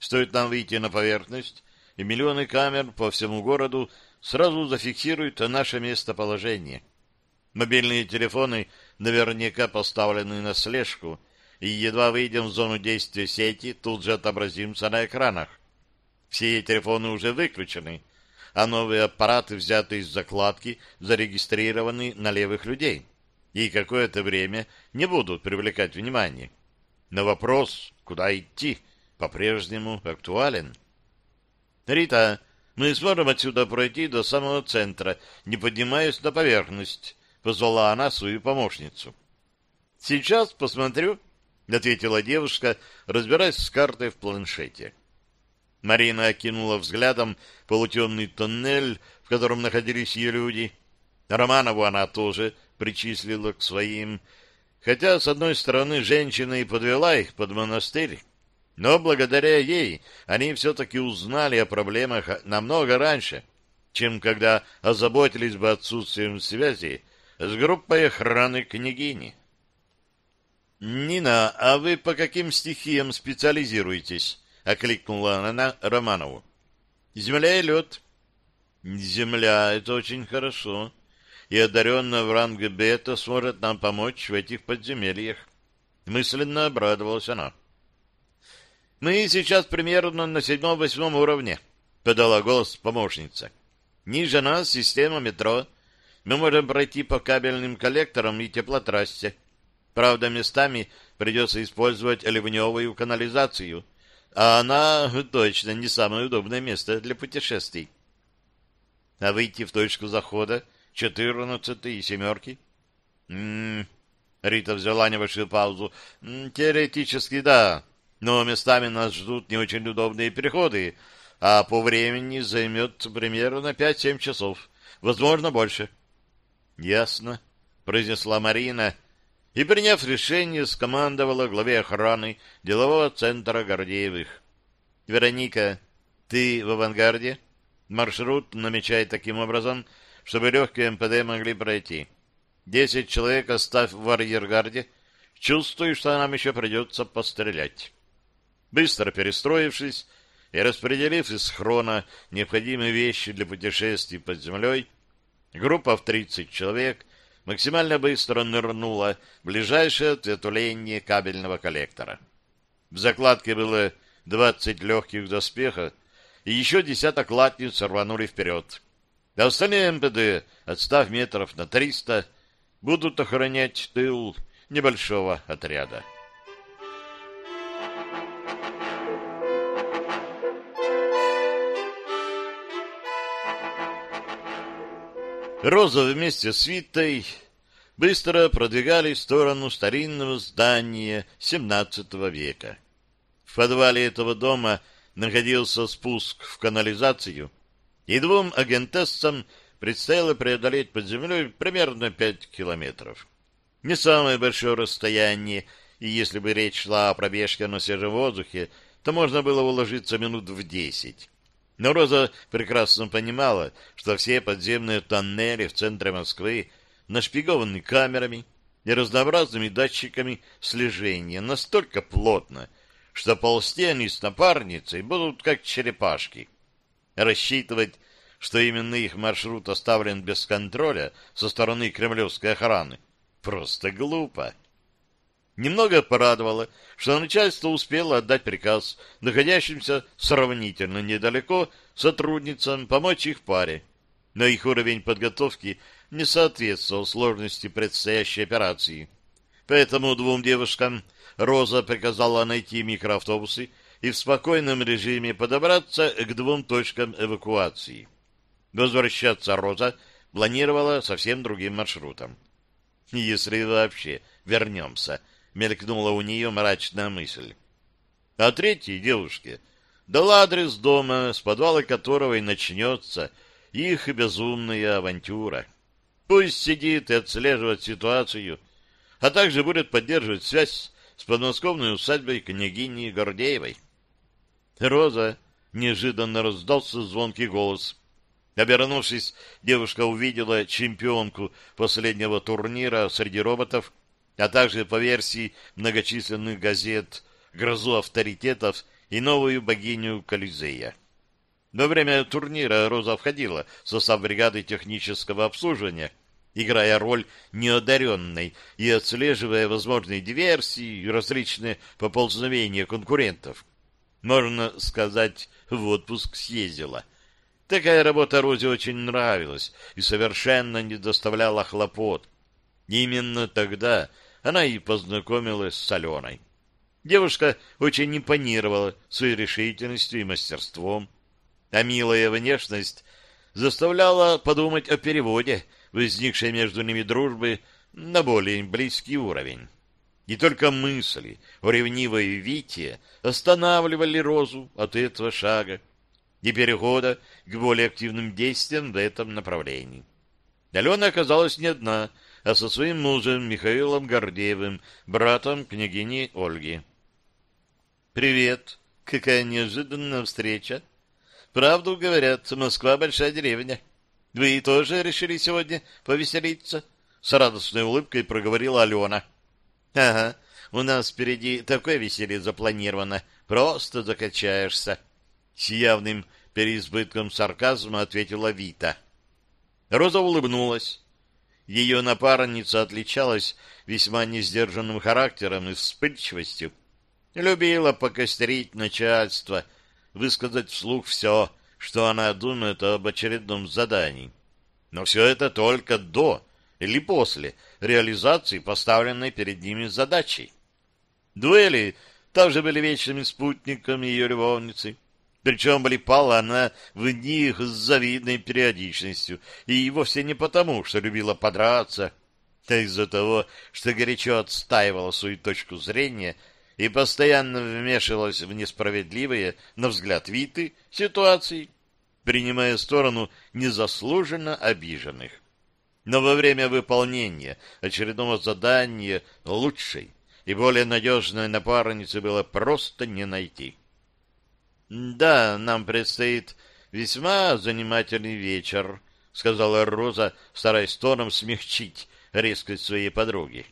Стоит нам выйти на поверхность, и миллионы камер по всему городу сразу зафиксируют наше местоположение. Мобильные телефоны наверняка поставлены на слежку, и едва выйдем в зону действия сети, тут же отобразимся на экранах. Все телефоны уже выключены, а новые аппараты, взятые из закладки, зарегистрированы на левых людей и какое-то время не будут привлекать внимание. Но вопрос, куда идти, по-прежнему актуален. «Рита, мы сможем отсюда пройти до самого центра, не поднимаясь на поверхность», — позвала она свою помощницу. «Сейчас посмотрю», — ответила девушка, разбираясь с картой в планшете. Марина окинула взглядом полутемный тоннель, в котором находились ее люди. Романову она тоже причислила к своим, хотя, с одной стороны, женщина и подвела их под монастырь, но благодаря ей они все-таки узнали о проблемах намного раньше, чем когда озаботились бы отсутствием связи с группой охраны княгини. «Нина, а вы по каким стихиям специализируетесь?» — окликнула она Романову. «Земля и лед». «Земля — это очень хорошо, и одаренная в ранге бета сможет нам помочь в этих подземельях». Мысленно обрадовалась она. «Мы сейчас примерно на седьмом-восьмом уровне», — подала голос помощница. «Ниже нас система метро. Мы можем пройти по кабельным коллекторам и теплотрассе. Правда, местами придется использовать ливневую канализацию, а она точно не самое удобное место для путешествий. А выйти в точку захода четырнадцатой и семерки? М -м -м. Рита взяла небольшую паузу. Теоретически, да, но местами нас ждут не очень удобные переходы, а по времени займет примерно пять-семь часов, возможно, больше. — Ясно, — произнесла Марина, — и, приняв решение, скомандовала главе охраны делового центра Гордеевых. «Вероника, ты в авангарде? Маршрут намечает таким образом, чтобы легкие МПД могли пройти. Десять человек оставь в арьергарде. Чувствую, что нам еще придется пострелять». Быстро перестроившись и распределив из хрона необходимые вещи для путешествий под землей, группа в 30 человек максимально быстро нырнула в ближайшее ответвление кабельного коллектора. В закладке было 20 легких доспехов, и еще десяток латниц рванули вперед. А остальные МПД, отстав метров на 300, будут охранять тыл небольшого отряда. Роза вместе с Витой быстро продвигались в сторону старинного здания XVII века. В подвале этого дома находился спуск в канализацию, и двум агентессам предстояло преодолеть под землей примерно пять километров. Не самое большое расстояние, и если бы речь шла о пробежке на свежем воздухе, то можно было уложиться минут в десять. Но Роза прекрасно понимала, что все подземные тоннели в центре Москвы нашпигованы камерами и разнообразными датчиками слежения настолько плотно, что ползти они с напарницей будут как черепашки. Рассчитывать, что именно их маршрут оставлен без контроля со стороны кремлевской охраны, просто глупо. Немного порадовало, что начальство успело отдать приказ находящимся сравнительно недалеко сотрудницам помочь их паре, но их уровень подготовки не соответствовал сложности предстоящей операции. Поэтому двум девушкам Роза приказала найти микроавтобусы и в спокойном режиме подобраться к двум точкам эвакуации. Возвращаться Роза планировала совсем другим маршрутом. Если вообще вернемся — мелькнула у нее мрачная мысль. А третьей девушке дал адрес дома, с подвала которого и начнется их безумная авантюра. Пусть сидит и отслеживает ситуацию, а также будет поддерживать связь с подмосковной усадьбой княгини Гордеевой. Роза неожиданно раздался звонкий голос. Обернувшись, девушка увидела чемпионку последнего турнира среди роботов а также по версии многочисленных газет грозу авторитетов и новую богиню Колизея. Во время турнира Роза входила в состав бригады технического обслуживания, играя роль неодаренной и отслеживая возможные диверсии и различные поползновения конкурентов. Можно сказать, в отпуск съездила. Такая работа Розе очень нравилась и совершенно не доставляла хлопот. Именно тогда она и познакомилась с Аленой. Девушка очень импонировала своей решительностью и мастерством, а милая внешность заставляла подумать о переводе возникшей между ними дружбы на более близкий уровень. И только мысли о ревнивой Вите останавливали Розу от этого шага и перехода к более активным действиям в этом направлении. Алена оказалась не одна — а со своим мужем Михаилом Гордеевым, братом княгини Ольги. «Привет! Какая неожиданная встреча! Правду говорят, Москва — большая деревня. Вы тоже решили сегодня повеселиться?» С радостной улыбкой проговорила Алена. «Ага, у нас впереди такое веселье запланировано, просто закачаешься!» С явным переизбытком сарказма ответила Вита. Роза улыбнулась. Ее напарница отличалась весьма несдержанным характером и вспыльчивостью. Любила покостерить начальство, высказать вслух все, что она думает об очередном задании. Но все это только до или после реализации поставленной перед ними задачи. Дуэли также были вечными спутниками ее любовницы. Причем влипала она в них с завидной периодичностью, и вовсе не потому, что любила подраться, а из-за того, что горячо отстаивала свою точку зрения и постоянно вмешивалась в несправедливые, на взгляд Виты, ситуации, принимая сторону незаслуженно обиженных. Но во время выполнения очередного задания лучшей и более надежной напарницы было просто не найти. Да, нам предстоит весьма занимательный вечер, сказала Роза, стараясь тоном смягчить резкость своей подруги.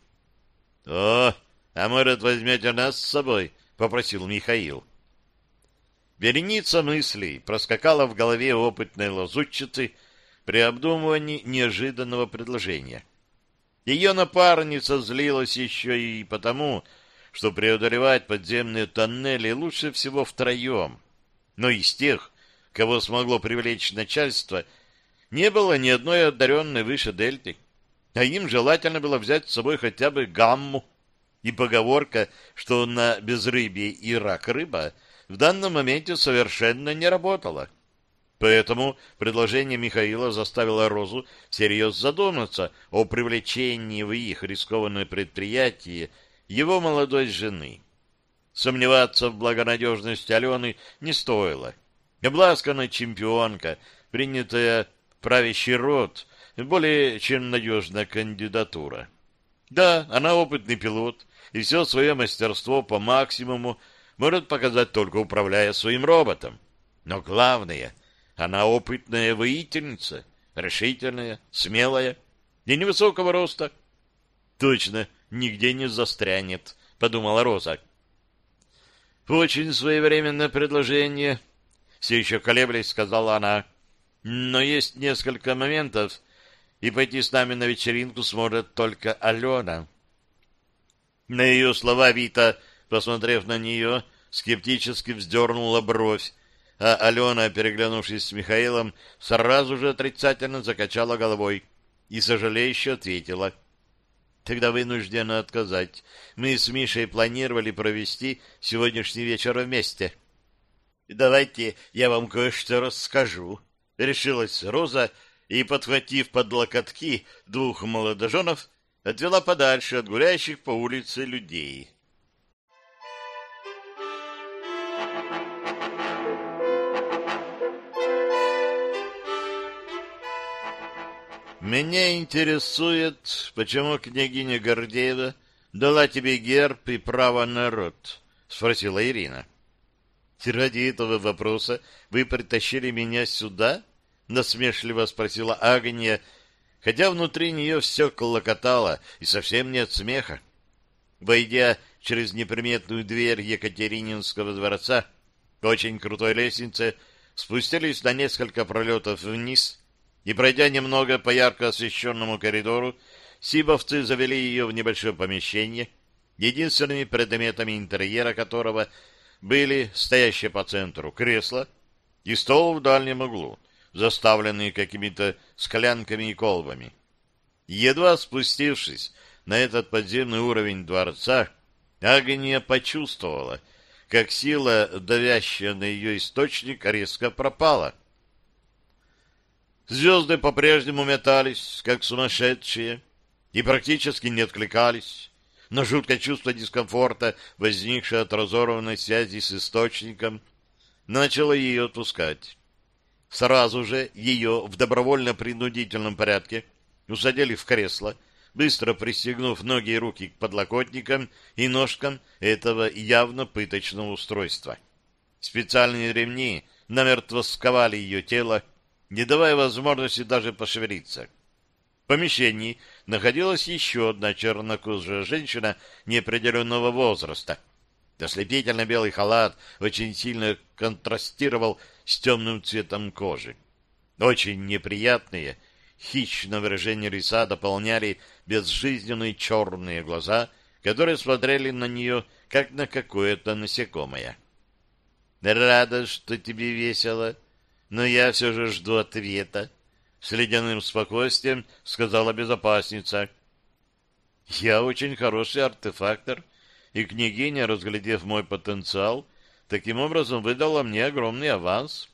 О, а может, возьмете нас с собой? попросил Михаил. Вереница мыслей проскакала в голове опытной лазутчицы при обдумывании неожиданного предложения. Ее напарница злилась еще и потому, что преодолевать подземные тоннели лучше всего втроем но из тех, кого смогло привлечь начальство, не было ни одной одаренной выше дельты, а им желательно было взять с собой хотя бы гамму. И поговорка, что на безрыбье и рак рыба, в данном моменте совершенно не работала. Поэтому предложение Михаила заставило Розу всерьез задуматься о привлечении в их рискованное предприятие его молодой жены. Сомневаться в благонадежности Алены не стоило. Обласканная чемпионка, принятая правящий род, более чем надежная кандидатура. Да, она опытный пилот, и все свое мастерство по максимуму может показать только управляя своим роботом. Но главное, она опытная воительница, решительная, смелая и невысокого роста. Точно, нигде не застрянет, подумала Роза. Очень своевременное предложение, все еще колеблясь, сказала она. Но есть несколько моментов, и пойти с нами на вечеринку сможет только Алена. На ее слова Вита, посмотрев на нее, скептически вздернула бровь, а Алена, переглянувшись с Михаилом, сразу же отрицательно закачала головой и сожалеюще ответила — Тогда вынуждена отказать. Мы с Мишей планировали провести сегодняшний вечер вместе. Давайте я вам кое-что расскажу. Решилась Роза и, подхватив под локотки двух молодоженов, отвела подальше от гуляющих по улице людей. Меня интересует, почему княгиня Гордеева дала тебе герб и право на род, спросила Ирина. Ради этого вопроса вы притащили меня сюда? насмешливо спросила Агния, хотя внутри нее все клокотало и совсем нет смеха. Войдя через неприметную дверь Екатерининского дворца, по очень крутой лестнице, спустились на несколько пролетов вниз и, пройдя немного по ярко освещенному коридору, сибовцы завели ее в небольшое помещение, единственными предметами интерьера которого были стоящие по центру кресло и стол в дальнем углу, заставленные какими-то склянками и колбами. Едва спустившись на этот подземный уровень дворца, Агния почувствовала, как сила, давящая на ее источник, резко пропала — Звезды по-прежнему метались, как сумасшедшие, и практически не откликались, но жуткое чувство дискомфорта, возникшее от разорванной связи с источником, начало ее отпускать. Сразу же ее в добровольно-принудительном порядке усадили в кресло, быстро пристегнув ноги и руки к подлокотникам и ножкам этого явно пыточного устройства. Специальные ремни намертво сковали ее тело, не давая возможности даже пошевелиться. В помещении находилась еще одна чернокожая женщина неопределенного возраста. Ослепительно белый халат очень сильно контрастировал с темным цветом кожи. Очень неприятные, хищное выражение лица дополняли безжизненные черные глаза, которые смотрели на нее, как на какое-то насекомое. «Рада, что тебе весело, но я все же жду ответа», — с ледяным спокойствием сказала безопасница. «Я очень хороший артефактор, и княгиня, разглядев мой потенциал, таким образом выдала мне огромный аванс.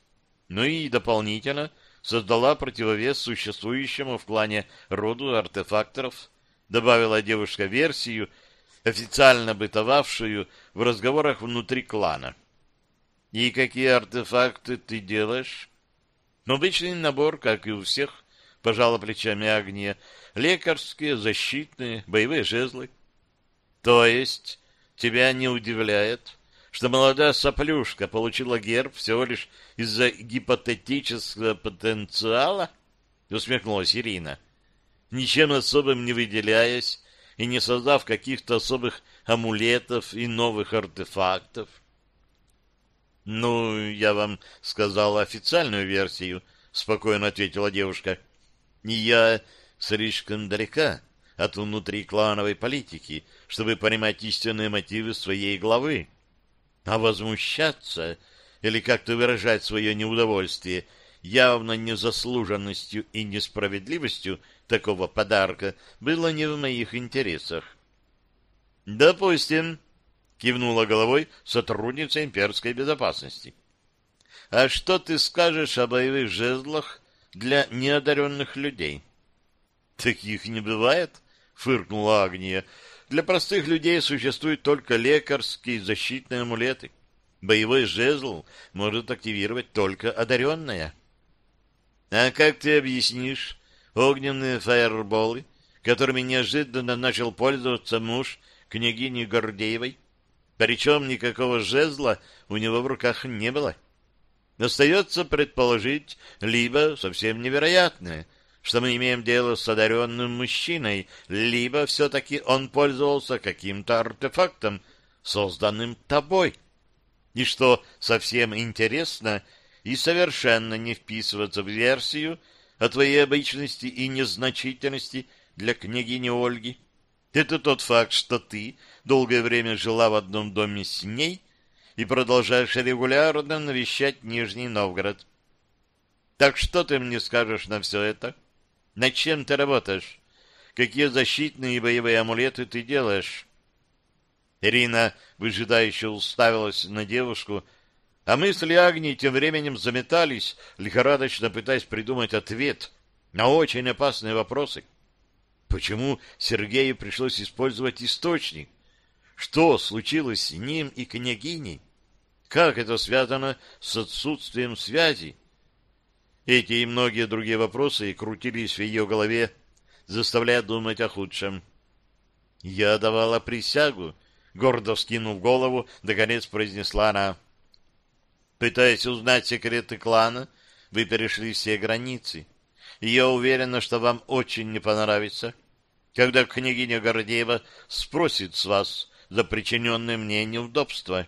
Ну и дополнительно создала противовес существующему в клане роду артефакторов, добавила девушка версию, официально бытовавшую в разговорах внутри клана. «И какие артефакты ты делаешь?» «Обычный набор, как и у всех», — пожала плечами Агния. «Лекарские, защитные, боевые жезлы». «То есть тебя не удивляет, что молодая соплюшка получила герб всего лишь из-за гипотетического потенциала? Усмехнулась Ирина. Ничем особым не выделяясь и не создав каких-то особых амулетов и новых артефактов. «Ну, я вам сказала официальную версию», — спокойно ответила девушка. «И я слишком далека от внутриклановой политики, чтобы понимать истинные мотивы своей главы. А возмущаться или как-то выражать свое неудовольствие явно незаслуженностью и несправедливостью такого подарка было не в моих интересах. «Допустим», — кивнула головой сотрудница имперской безопасности. «А что ты скажешь о боевых жезлах для неодаренных людей?» «Таких не бывает», — фыркнула Агния. Для простых людей существуют только лекарские защитные амулеты. Боевой жезл может активировать только одаренная. А как ты объяснишь огненные фаерболы, которыми неожиданно начал пользоваться муж княгини Гордеевой? Причем никакого жезла у него в руках не было. Остается предположить либо совсем невероятное — что мы имеем дело с одаренным мужчиной, либо все-таки он пользовался каким-то артефактом, созданным тобой. И что совсем интересно и совершенно не вписываться в версию о твоей обычности и незначительности для княгини Ольги, это тот факт, что ты долгое время жила в одном доме с ней и продолжаешь регулярно навещать Нижний Новгород. Так что ты мне скажешь на все это? — над чем ты работаешь? Какие защитные и боевые амулеты ты делаешь? Ирина выжидающе уставилась на девушку, а мысли Агнии тем временем заметались, лихорадочно пытаясь придумать ответ на очень опасные вопросы. Почему Сергею пришлось использовать источник? Что случилось с ним и княгиней? Как это связано с отсутствием связи? Эти и многие другие вопросы крутились в ее голове, заставляя думать о худшем. «Я давала присягу», — гордо вскинув голову, наконец произнесла она. «Пытаясь узнать секреты клана, вы перешли все границы, и я уверена, что вам очень не понравится, когда княгиня Гордеева спросит с вас за причиненное мне неудобство».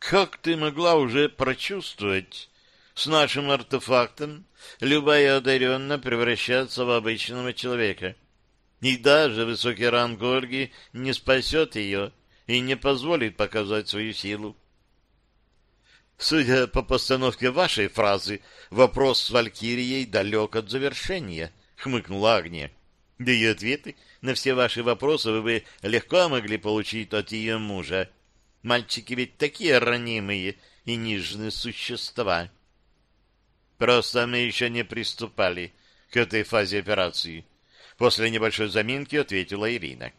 «Как ты могла уже прочувствовать?» С нашим артефактом любая одаренная превращается в обычного человека. И даже высокий ранг Ольги не спасет ее и не позволит показать свою силу. Судя по постановке вашей фразы, вопрос с Валькирией далек от завершения, — хмыкнула Агния. Да и ответы на все ваши вопросы вы бы легко могли получить от ее мужа. Мальчики ведь такие ранимые и нежные существа. Просто мы еще не приступали к этой фазе операции. После небольшой заминки ответила Ирина.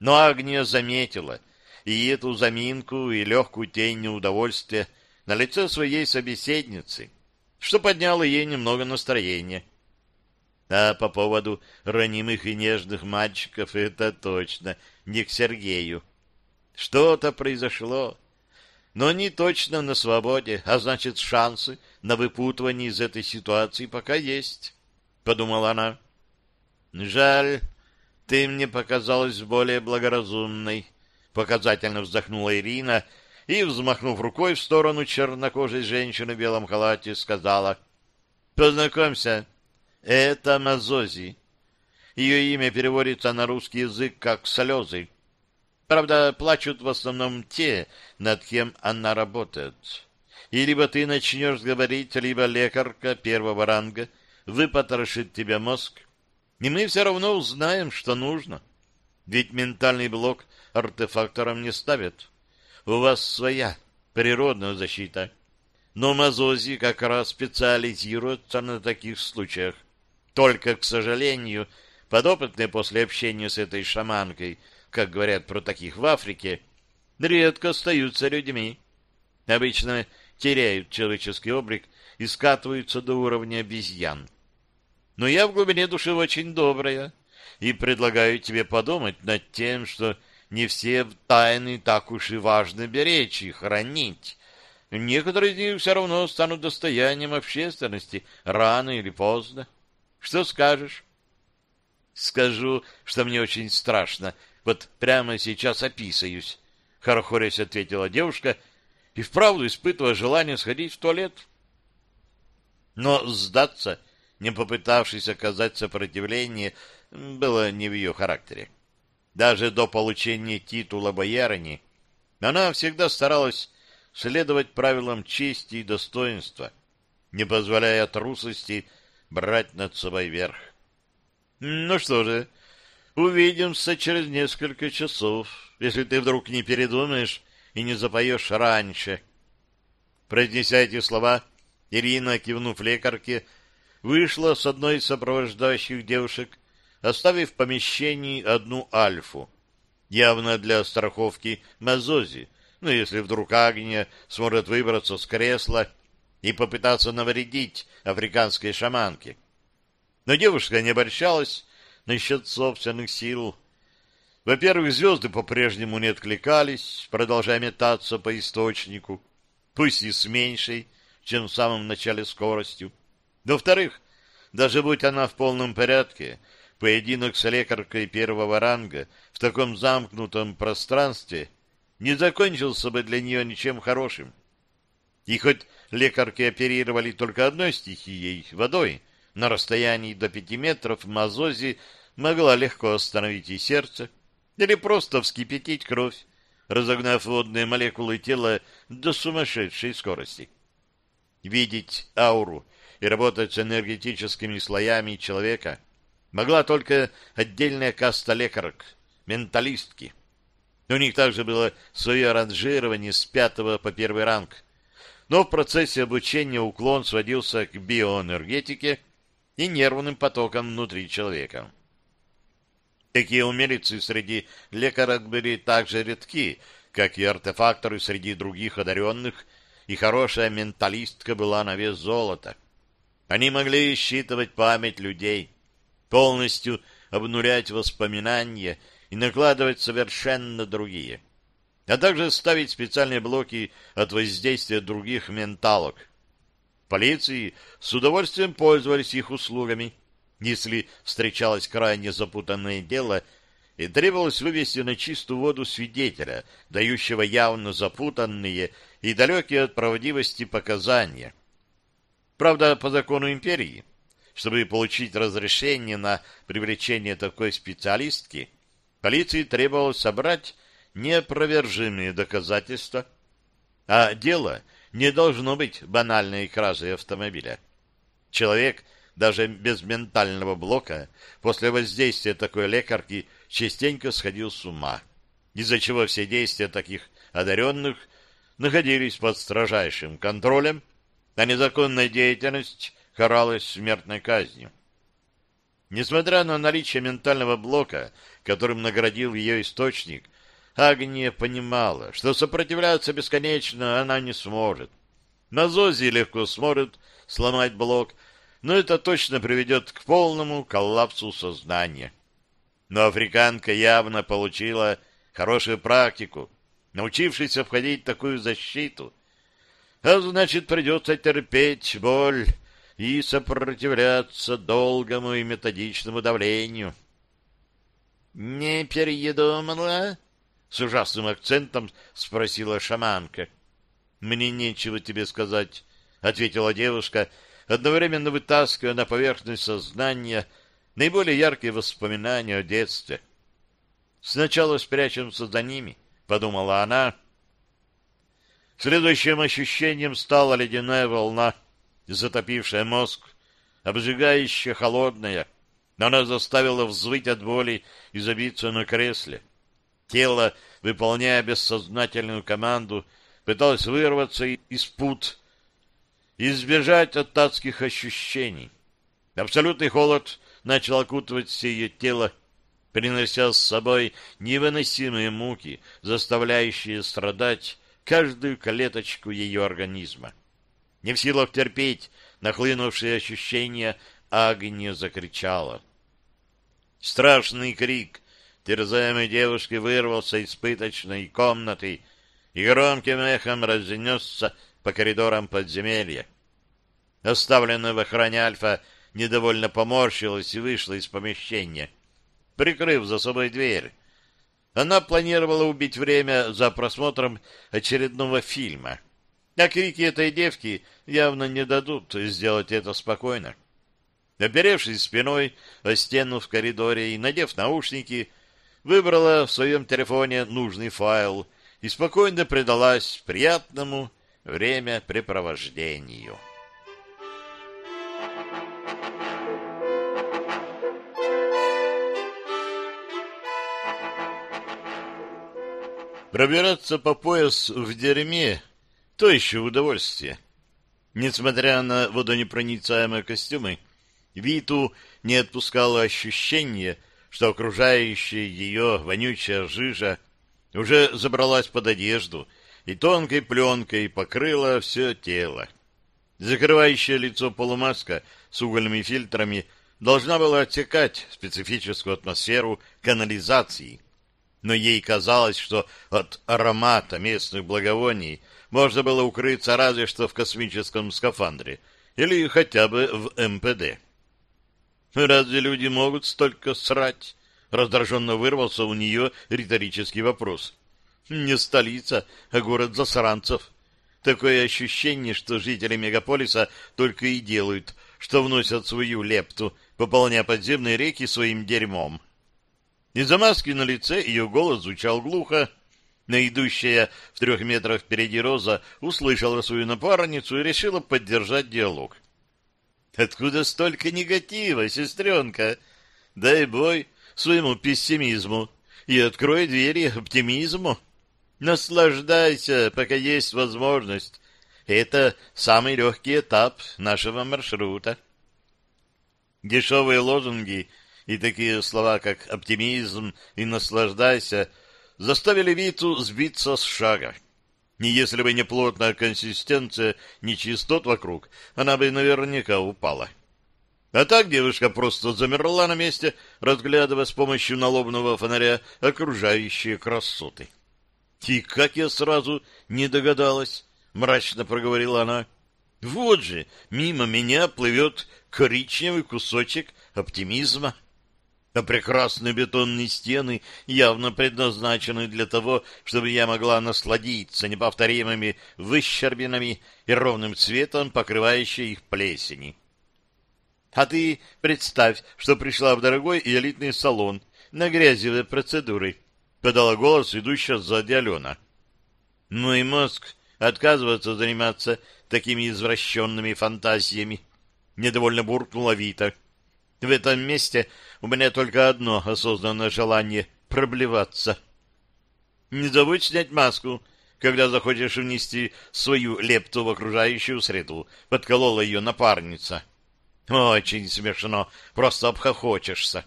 Но Агния заметила и эту заминку, и легкую тень неудовольствия на лице своей собеседницы, что подняло ей немного настроения. А по поводу ранимых и нежных мальчиков это точно не к Сергею. Что-то произошло. Но они точно на свободе, а значит, шансы на выпутывание из этой ситуации пока есть, — подумала она. Жаль, ты мне показалась более благоразумной, — показательно вздохнула Ирина и, взмахнув рукой в сторону чернокожей женщины в белом халате, сказала, — Познакомься, это Мазози. Ее имя переводится на русский язык как «слезы». Правда, плачут в основном те, над кем она работает. И либо ты начнешь говорить, либо лекарка первого ранга выпотрошит тебе мозг, и мы все равно узнаем, что нужно. Ведь ментальный блок артефактором не ставят. У вас своя природная защита. Но Мазози как раз специализируется на таких случаях. Только, к сожалению, подопытные после общения с этой шаманкой, как говорят про таких в Африке, редко остаются людьми. Обычно теряют человеческий облик и скатываются до уровня обезьян. Но я в глубине души очень добрая и предлагаю тебе подумать над тем, что не все тайны так уж и важно беречь и хранить. Некоторые из них все равно станут достоянием общественности рано или поздно. Что скажешь? Скажу, что мне очень страшно. Вот прямо сейчас описаюсь. Хорохорясь ответила девушка и вправду испытывая желание сходить в туалет. Но сдаться, не попытавшись оказать сопротивление, было не в ее характере. Даже до получения титула боярыни она всегда старалась следовать правилам чести и достоинства, не позволяя трусости брать над собой верх. Ну что же, увидимся через несколько часов, если ты вдруг не передумаешь и не запоешь раньше. Произнеся эти слова, Ирина, кивнув лекарке, вышла с одной из сопровождающих девушек, оставив в помещении одну альфу, явно для страховки Мазози, ну, если вдруг Агния сможет выбраться с кресла и попытаться навредить африканской шаманке. Но девушка не обольщалась насчет собственных сил. Во-первых, звезды по-прежнему не откликались, продолжая метаться по источнику, пусть и с меньшей, чем в самом начале скоростью. Во-вторых, даже будь она в полном порядке, поединок с лекаркой первого ранга в таком замкнутом пространстве не закончился бы для нее ничем хорошим. И хоть лекарки оперировали только одной стихией — водой, на расстоянии до пяти метров Мазози могла легко остановить и сердце, или просто вскипятить кровь, разогнав водные молекулы тела до сумасшедшей скорости. Видеть ауру и работать с энергетическими слоями человека могла только отдельная каста лекарок, менталистки. У них также было свое ранжирование с пятого по первый ранг, но в процессе обучения уклон сводился к биоэнергетике и нервным потокам внутри человека. Такие умелицы среди лекарок были так редки, как и артефакторы среди других одаренных, и хорошая менталистка была на вес золота. Они могли считывать память людей, полностью обнулять воспоминания и накладывать совершенно другие а также ставить специальные блоки от воздействия других менталок. Полиции с удовольствием пользовались их услугами, если встречалось крайне запутанное дело и требовалось вывести на чистую воду свидетеля, дающего явно запутанные и далекие от правдивости показания. Правда, по закону империи, чтобы получить разрешение на привлечение такой специалистки, полиции требовалось собрать неопровержимые доказательства, а дело не должно быть банальной кражей автомобиля. Человек, даже без ментального блока, после воздействия такой лекарки частенько сходил с ума, из-за чего все действия таких одаренных находились под строжайшим контролем, а незаконная деятельность каралась смертной казнью. Несмотря на наличие ментального блока, которым наградил ее источник, Агния понимала, что сопротивляться бесконечно она не сможет. Мазози легко сможет сломать блок, но это точно приведет к полному коллапсу сознания. Но африканка явно получила хорошую практику, научившись обходить такую защиту. А значит, придется терпеть боль и сопротивляться долгому и методичному давлению. — Не передумала? — с ужасным акцентом спросила шаманка. — Мне нечего тебе сказать, — ответила девушка, одновременно вытаскивая на поверхность сознания наиболее яркие воспоминания о детстве. «Сначала спрячемся за ними», — подумала она. Следующим ощущением стала ледяная волна, затопившая мозг, обжигающая, холодная. Она заставила взвыть от боли и забиться на кресле. Тело, выполняя бессознательную команду, пыталось вырваться из пут, избежать от татских ощущений. Абсолютный холод начал окутывать все ее тело, принося с собой невыносимые муки, заставляющие страдать каждую клеточку ее организма. Не в силах терпеть нахлынувшие ощущения, Агния закричала. Страшный крик терзаемой девушки вырвался из пыточной комнаты и громким эхом разнесся по коридорам подземелья. Оставленная в охране Альфа недовольно поморщилась и вышла из помещения, прикрыв за собой дверь. Она планировала убить время за просмотром очередного фильма. А крики этой девки явно не дадут сделать это спокойно. Оперевшись спиной о стену в коридоре и надев наушники, выбрала в своем телефоне нужный файл и спокойно предалась приятному времяпрепровождению. Пробираться по пояс в дерьме — то еще удовольствие. Несмотря на водонепроницаемые костюмы, Виту не отпускало ощущение, что окружающая ее вонючая жижа уже забралась под одежду и тонкой пленкой покрыла все тело. Закрывающая лицо полумаска с угольными фильтрами должна была отсекать специфическую атмосферу канализации. Но ей казалось, что от аромата местных благовоний можно было укрыться разве что в космическом скафандре или хотя бы в МПД. «Разве люди могут столько срать?» Раздраженно вырвался у нее риторический вопрос. Не столица, а город засранцев. Такое ощущение, что жители мегаполиса только и делают, что вносят свою лепту, пополняя подземные реки своим дерьмом. Из-за маски на лице ее голос звучал глухо, но в трех метрах впереди Роза услышала свою напарницу и решила поддержать диалог. «Откуда столько негатива, сестренка? Дай бой, своему пессимизму и открой двери оптимизму. Наслаждайся, пока есть возможность. Это самый легкий этап нашего маршрута. Дешевые лозунги и такие слова, как «оптимизм» и «наслаждайся» заставили Виту сбиться с шага. Не если бы не плотная консистенция нечистот вокруг, она бы наверняка упала. А так девушка просто замерла на месте, разглядывая с помощью налобного фонаря окружающие красоты. — И как я сразу не догадалась, — мрачно проговорила она. — Вот же, мимо меня плывет коричневый кусочек оптимизма. А прекрасные бетонные стены явно предназначены для того, чтобы я могла насладиться неповторимыми выщербинами и ровным цветом, покрывающей их плесени. А ты представь, что пришла в дорогой и элитный салон на грязевые процедуры, — подала голос ведущая сзади Алена. Ну и мозг отказывается заниматься такими извращенными фантазиями. Недовольно буркнула Вита. В этом месте у меня только одно осознанное желание — проблеваться. Не забудь снять маску, когда захочешь внести свою лепту в окружающую среду, — подколола ее напарница. — очень смешно, просто обхохочешься.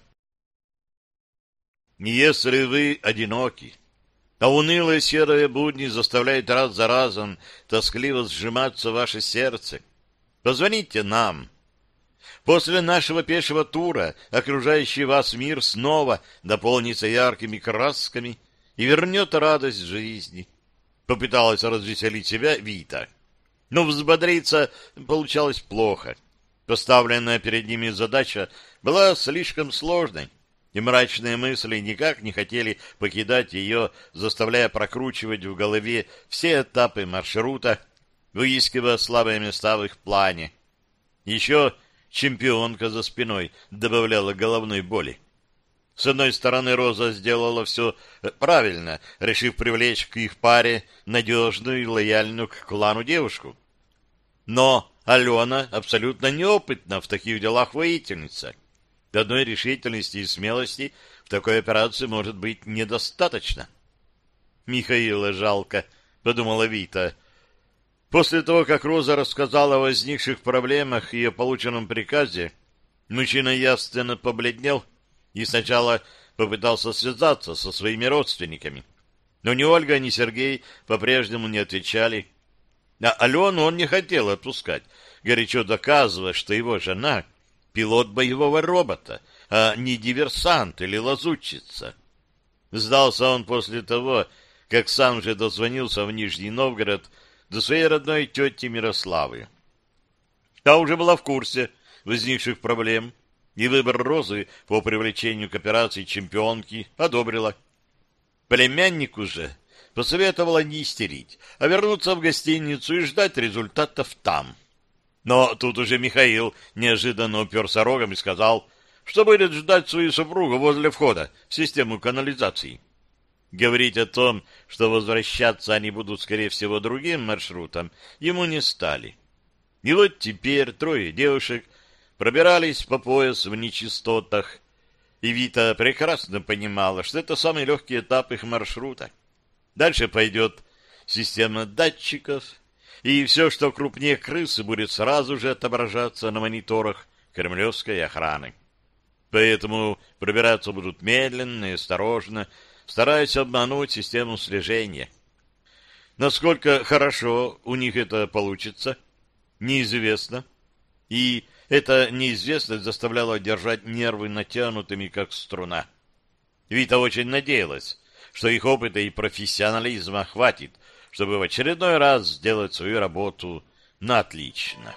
Если вы одиноки, а унылые серые будни заставляют раз за разом тоскливо сжиматься ваше сердце, позвоните нам. После нашего пешего тура окружающий вас мир снова наполнится яркими красками и вернет радость жизни. Попыталась развеселить себя Вита. Но взбодриться получалось плохо. Поставленная перед ними задача была слишком сложной, и мрачные мысли никак не хотели покидать ее, заставляя прокручивать в голове все этапы маршрута, выискивая слабые места в их плане. Еще чемпионка за спиной добавляла головной боли. С одной стороны, Роза сделала все правильно, решив привлечь к их паре надежную и лояльную к клану девушку. Но Алена абсолютно неопытна в таких делах воительница. Одной решительности и смелости в такой операции может быть недостаточно. Михаила жалко, подумала Вита. После того, как Роза рассказала о возникших проблемах и о полученном приказе, мужчина явственно побледнел и сначала попытался связаться со своими родственниками. Но ни Ольга, ни Сергей по-прежнему не отвечали. А Алену он не хотел отпускать, горячо доказывая, что его жена — пилот боевого робота, а не диверсант или лазутчица. Сдался он после того, как сам же дозвонился в Нижний Новгород до своей родной тети Мирославы. Та уже была в курсе возникших проблем, и выбор Розы по привлечению к операции чемпионки одобрила. Племяннику же посоветовала не истерить, а вернуться в гостиницу и ждать результатов там. Но тут уже Михаил неожиданно уперся рогом и сказал, что будет ждать свою супругу возле входа в систему канализации. Говорить о том, что возвращаться они будут, скорее всего, другим маршрутом, ему не стали. И вот теперь трое девушек пробирались по пояс в нечистотах, и Вита прекрасно понимала, что это самый легкий этап их маршрута. Дальше пойдет система датчиков, и все, что крупнее крысы, будет сразу же отображаться на мониторах кремлевской охраны. Поэтому пробираться будут медленно и осторожно, стараясь обмануть систему слежения. Насколько хорошо у них это получится, неизвестно. И эта неизвестность заставляла держать нервы натянутыми, как струна. Вита очень надеялась, что их опыта и профессионализма хватит, чтобы в очередной раз сделать свою работу на отлично.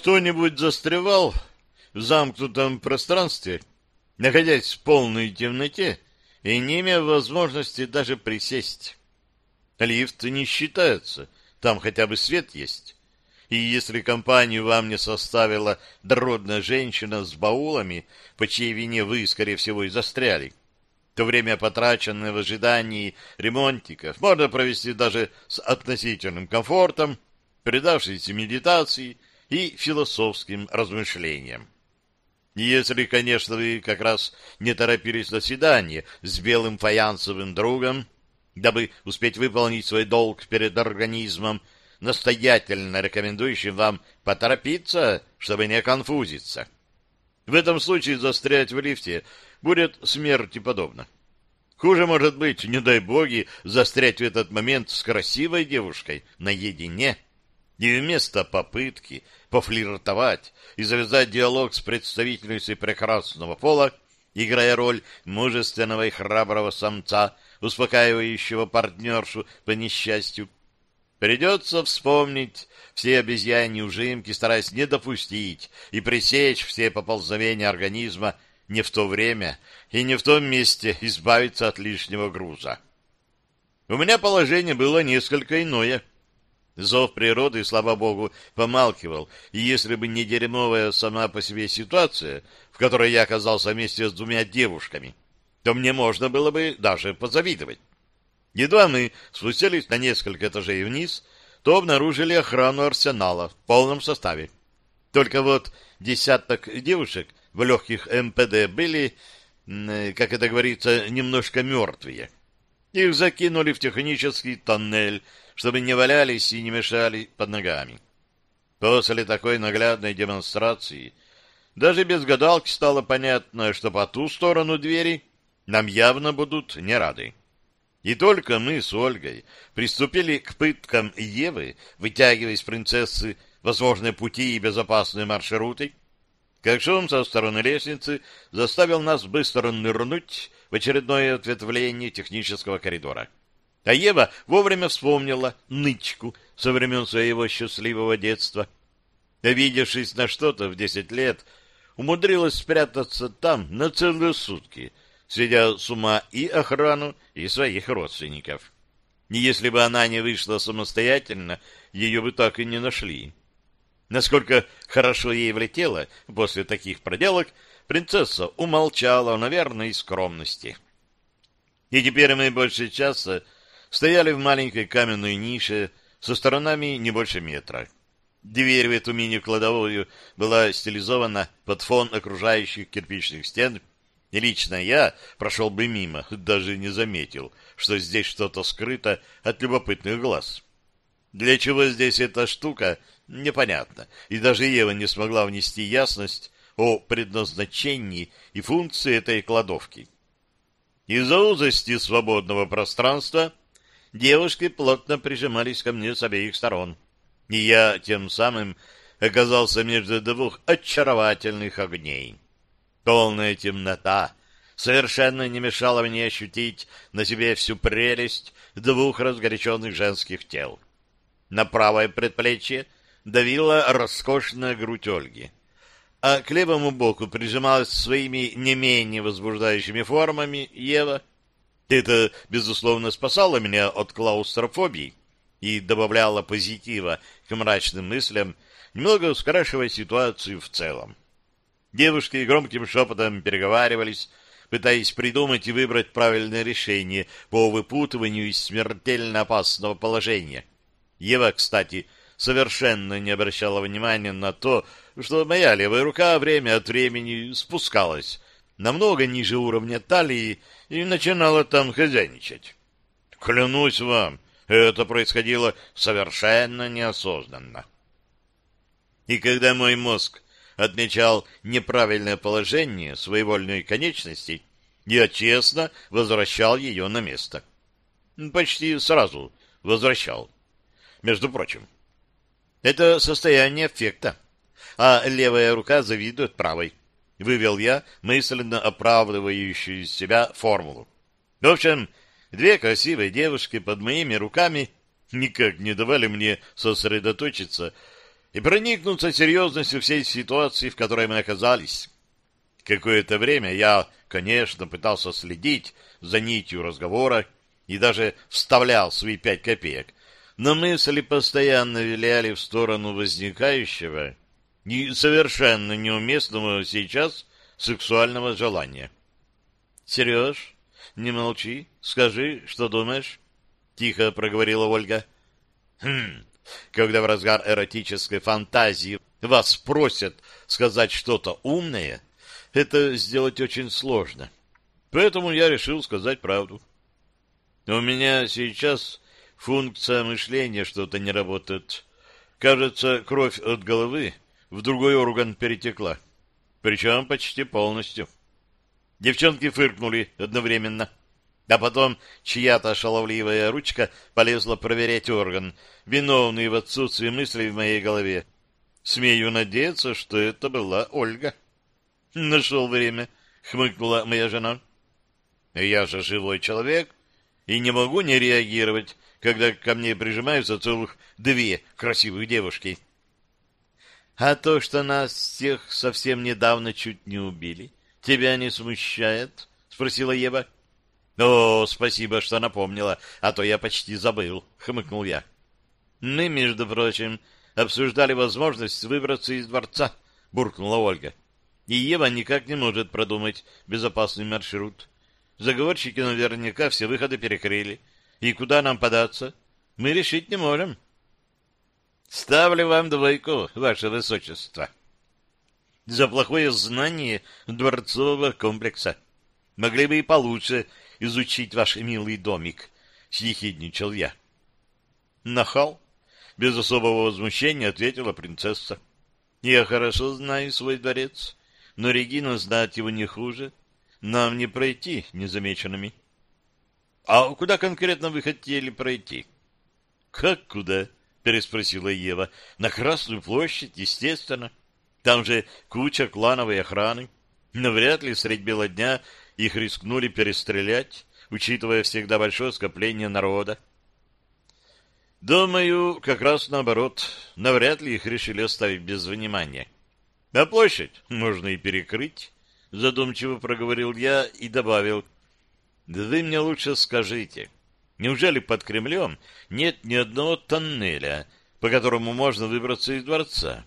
Кто-нибудь застревал в замкнутом пространстве, находясь в полной темноте и не имея возможности даже присесть? Лифт не считается, там хотя бы свет есть. И если компанию вам не составила дородная женщина с баулами, по чьей вине вы, скорее всего, и застряли, то время, потраченное в ожидании ремонтиков, можно провести даже с относительным комфортом, предавшись медитации и философским размышлениям. Если, конечно, вы как раз не торопились на свидание с белым фаянсовым другом, дабы успеть выполнить свой долг перед организмом, настоятельно рекомендующим вам поторопиться, чтобы не конфузиться. В этом случае застрять в лифте будет смерти подобно. Хуже может быть, не дай боги, застрять в этот момент с красивой девушкой наедине, и вместо попытки пофлиртовать и завязать диалог с представительницей прекрасного пола, играя роль мужественного и храброго самца, успокаивающего партнершу по несчастью, Придется вспомнить все обезьяньи ужимки, стараясь не допустить и пресечь все поползновения организма не в то время и не в том месте избавиться от лишнего груза. У меня положение было несколько иное. Зов природы, слава богу, помалкивал, и если бы не дерьмовая сама по себе ситуация, в которой я оказался вместе с двумя девушками, то мне можно было бы даже позавидовать. Едва мы спустились на несколько этажей вниз, то обнаружили охрану арсенала в полном составе. Только вот десяток девушек в легких МПД были, как это говорится, немножко мертвые. Их закинули в технический тоннель, чтобы не валялись и не мешали под ногами. После такой наглядной демонстрации даже без гадалки стало понятно, что по ту сторону двери нам явно будут не рады. И только мы с Ольгой приступили к пыткам Евы, вытягивая из принцессы возможные пути и безопасные маршруты, как шум со стороны лестницы заставил нас быстро нырнуть в очередное ответвление технического коридора. А Ева вовремя вспомнила нычку со времен своего счастливого детства. Обидевшись на что-то в десять лет, умудрилась спрятаться там на целые сутки, сведя с ума и охрану, и своих родственников. Если бы она не вышла самостоятельно, ее бы так и не нашли. Насколько хорошо ей влетело после таких проделок, принцесса умолчала, наверное, из скромности. И теперь мы больше часа стояли в маленькой каменной нише со сторонами не больше метра. Дверь в эту мини-кладовую была стилизована под фон окружающих кирпичных стен, и лично я прошел бы мимо, даже не заметил, что здесь что-то скрыто от любопытных глаз. Для чего здесь эта штука, непонятно, и даже Ева не смогла внести ясность о предназначении и функции этой кладовки. Из-за узости свободного пространства девушки плотно прижимались ко мне с обеих сторон, и я тем самым оказался между двух очаровательных огней. Полная темнота совершенно не мешала мне ощутить на себе всю прелесть двух разгоряченных женских тел. На правое предплечье давила роскошная грудь Ольги, а к левому боку прижималась своими не менее возбуждающими формами Ева. Это, безусловно, спасало меня от клаустрофобии и добавляло позитива к мрачным мыслям, немного скрашивая ситуацию в целом. Девушки громким шепотом переговаривались, пытаясь придумать и выбрать правильное решение по выпутыванию из смертельно опасного положения. Ева, кстати, совершенно не обращала внимания на то, что моя левая рука время от времени спускалась намного ниже уровня талии и начинала там хозяйничать. Клянусь вам, это происходило совершенно неосознанно. И когда мой мозг отмечал неправильное положение своевольной конечности, я честно возвращал ее на место. Почти сразу возвращал между прочим. Это состояние эффекта, а левая рука завидует правой. Вывел я мысленно оправдывающую себя формулу. В общем, две красивые девушки под моими руками никак не давали мне сосредоточиться и проникнуться серьезностью всей ситуации, в которой мы оказались. Какое-то время я, конечно, пытался следить за нитью разговора и даже вставлял свои пять копеек, но мысли постоянно виляли в сторону возникающего и совершенно неуместного сейчас сексуального желания. — Сереж, не молчи, скажи, что думаешь? — тихо проговорила Ольга. — Хм, когда в разгар эротической фантазии вас просят сказать что-то умное, это сделать очень сложно. Поэтому я решил сказать правду. У меня сейчас Функция мышления что-то не работает. Кажется, кровь от головы в другой орган перетекла. Причем почти полностью. Девчонки фыркнули одновременно. А потом чья-то шаловливая ручка полезла проверять орган, виновный в отсутствии мыслей в моей голове. Смею надеяться, что это была Ольга. Нашел время, хмыкнула моя жена. Я же живой человек и не могу не реагировать когда ко мне прижимаются целых две красивых девушки. — А то, что нас всех совсем недавно чуть не убили, тебя не смущает? — спросила Ева. — О, спасибо, что напомнила, а то я почти забыл, — хмыкнул я. — Мы, между прочим, обсуждали возможность выбраться из дворца, — буркнула Ольга. И Ева никак не может продумать безопасный маршрут. Заговорщики наверняка все выходы перекрыли. И куда нам податься? Мы решить не можем. Ставлю вам двойку, ваше высочество. За плохое знание дворцового комплекса. Могли бы и получше изучить ваш милый домик, съехидничал я. Нахал, без особого возмущения ответила принцесса. Я хорошо знаю свой дворец, но Регина знать его не хуже. Нам не пройти незамеченными. А куда конкретно вы хотели пройти? — Как куда? — переспросила Ева. — На Красную площадь, естественно. Там же куча клановой охраны. Но вряд ли средь бела дня их рискнули перестрелять, учитывая всегда большое скопление народа. Думаю, как раз наоборот. Навряд ли их решили оставить без внимания. А площадь можно и перекрыть, задумчиво проговорил я и добавил. Да вы мне лучше скажите, неужели под Кремлем нет ни одного тоннеля, по которому можно выбраться из дворца?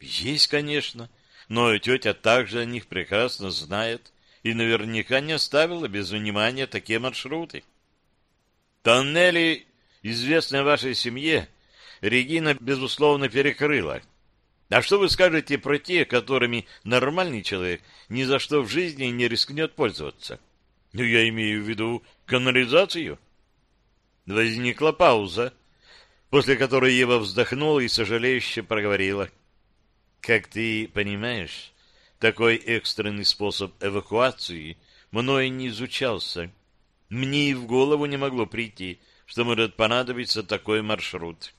Есть, конечно, но тетя также о них прекрасно знает и наверняка не оставила без внимания такие маршруты. Тоннели, известные вашей семье, Регина, безусловно, перекрыла. А что вы скажете про те, которыми нормальный человек ни за что в жизни не рискнет пользоваться? Ну, я имею в виду канализацию. Возникла пауза, после которой Ева вздохнула и сожалеюще проговорила. Как ты понимаешь, такой экстренный способ эвакуации мной не изучался. Мне и в голову не могло прийти, что может понадобиться такой маршрут.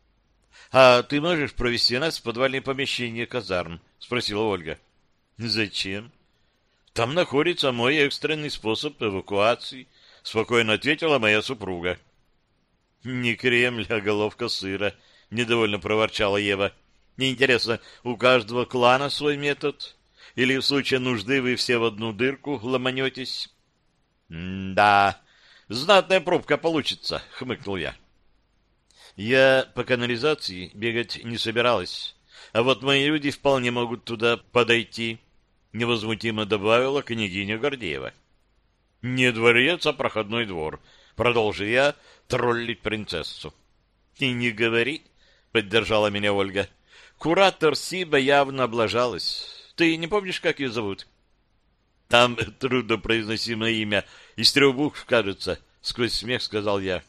— А ты можешь провести нас в подвальное помещение казарм? — спросила Ольга. — Зачем? — Там находится мой экстренный способ эвакуации, — спокойно ответила моя супруга. — Не Кремль, а головка сыра, — недовольно проворчала Ева. — мне интересно, у каждого клана свой метод? Или в случае нужды вы все в одну дырку ломанетесь? — Да, знатная пробка получится, — хмыкнул я. Я по канализации бегать не собиралась, а вот мои люди вполне могут туда подойти, — невозмутимо добавила княгиня Гордеева. — Не дворец, а проходной двор, — продолжил я троллить принцессу. — И не говори, — поддержала меня Ольга. Куратор Сиба явно облажалась. Ты не помнишь, как ее зовут? Там труднопроизносимое имя. Из трех букв, кажется, — сквозь смех сказал я.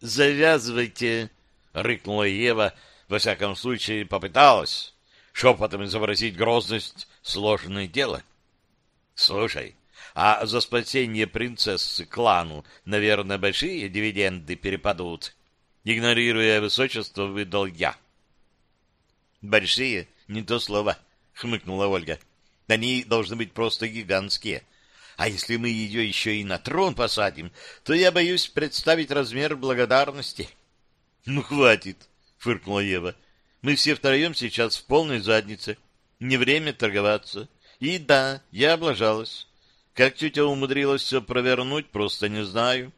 «Завязывайте!» — рыкнула Ева. Во всяком случае, попыталась шепотом изобразить грозность сложное дело. «Слушай, а за спасение принцессы клану, наверное, большие дивиденды перепадут?» Игнорируя высочество, выдал я. Большие — не то слово, — хмыкнула Ольга. Они должны быть просто гигантские. А если мы ее еще и на трон посадим, то я боюсь представить размер благодарности. — Ну, хватит, — фыркнула Ева. — Мы все втроем сейчас в полной заднице. Не время торговаться. И да, я облажалась. Как тетя умудрилась все провернуть, просто не знаю.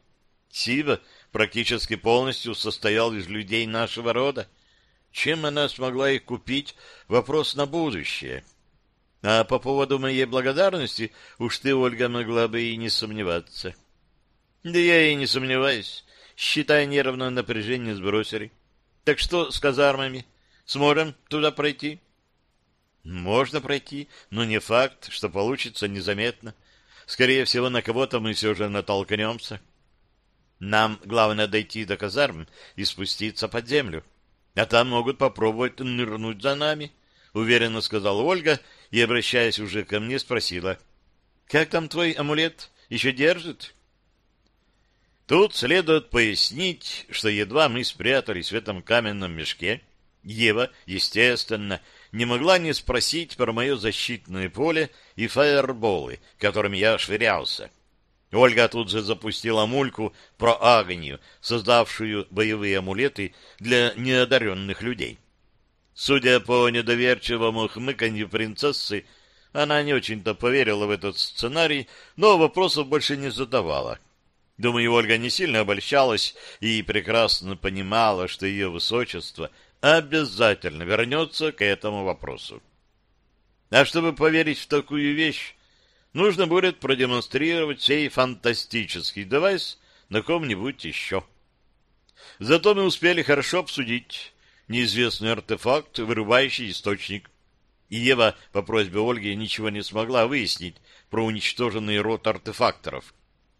Сива практически полностью состоял из людей нашего рода. Чем она смогла их купить — вопрос на будущее. А по поводу моей благодарности уж ты, Ольга, могла бы и не сомневаться. Да я и не сомневаюсь. Считай, нервное напряжение сбросили. Так что с казармами? Сможем туда пройти? Можно пройти, но не факт, что получится незаметно. Скорее всего, на кого-то мы все же натолкнемся. Нам главное дойти до казарм и спуститься под землю. А там могут попробовать нырнуть за нами, — уверенно сказала Ольга и, обращаясь уже ко мне, спросила. — Как там твой амулет? Еще держит? Тут следует пояснить, что едва мы спрятались в этом каменном мешке, Ева, естественно, не могла не спросить про мое защитное поле и фаерболы, которыми я швырялся. — Ольга тут же запустила мульку про Агнию, создавшую боевые амулеты для неодаренных людей. Судя по недоверчивому хмыканью принцессы, она не очень-то поверила в этот сценарий, но вопросов больше не задавала. Думаю, Ольга не сильно обольщалась и прекрасно понимала, что ее высочество обязательно вернется к этому вопросу. А чтобы поверить в такую вещь, нужно будет продемонстрировать сей фантастический девайс на ком-нибудь еще. Зато мы успели хорошо обсудить неизвестный артефакт, вырубающий источник. И Ева по просьбе Ольги ничего не смогла выяснить про уничтоженный род артефакторов.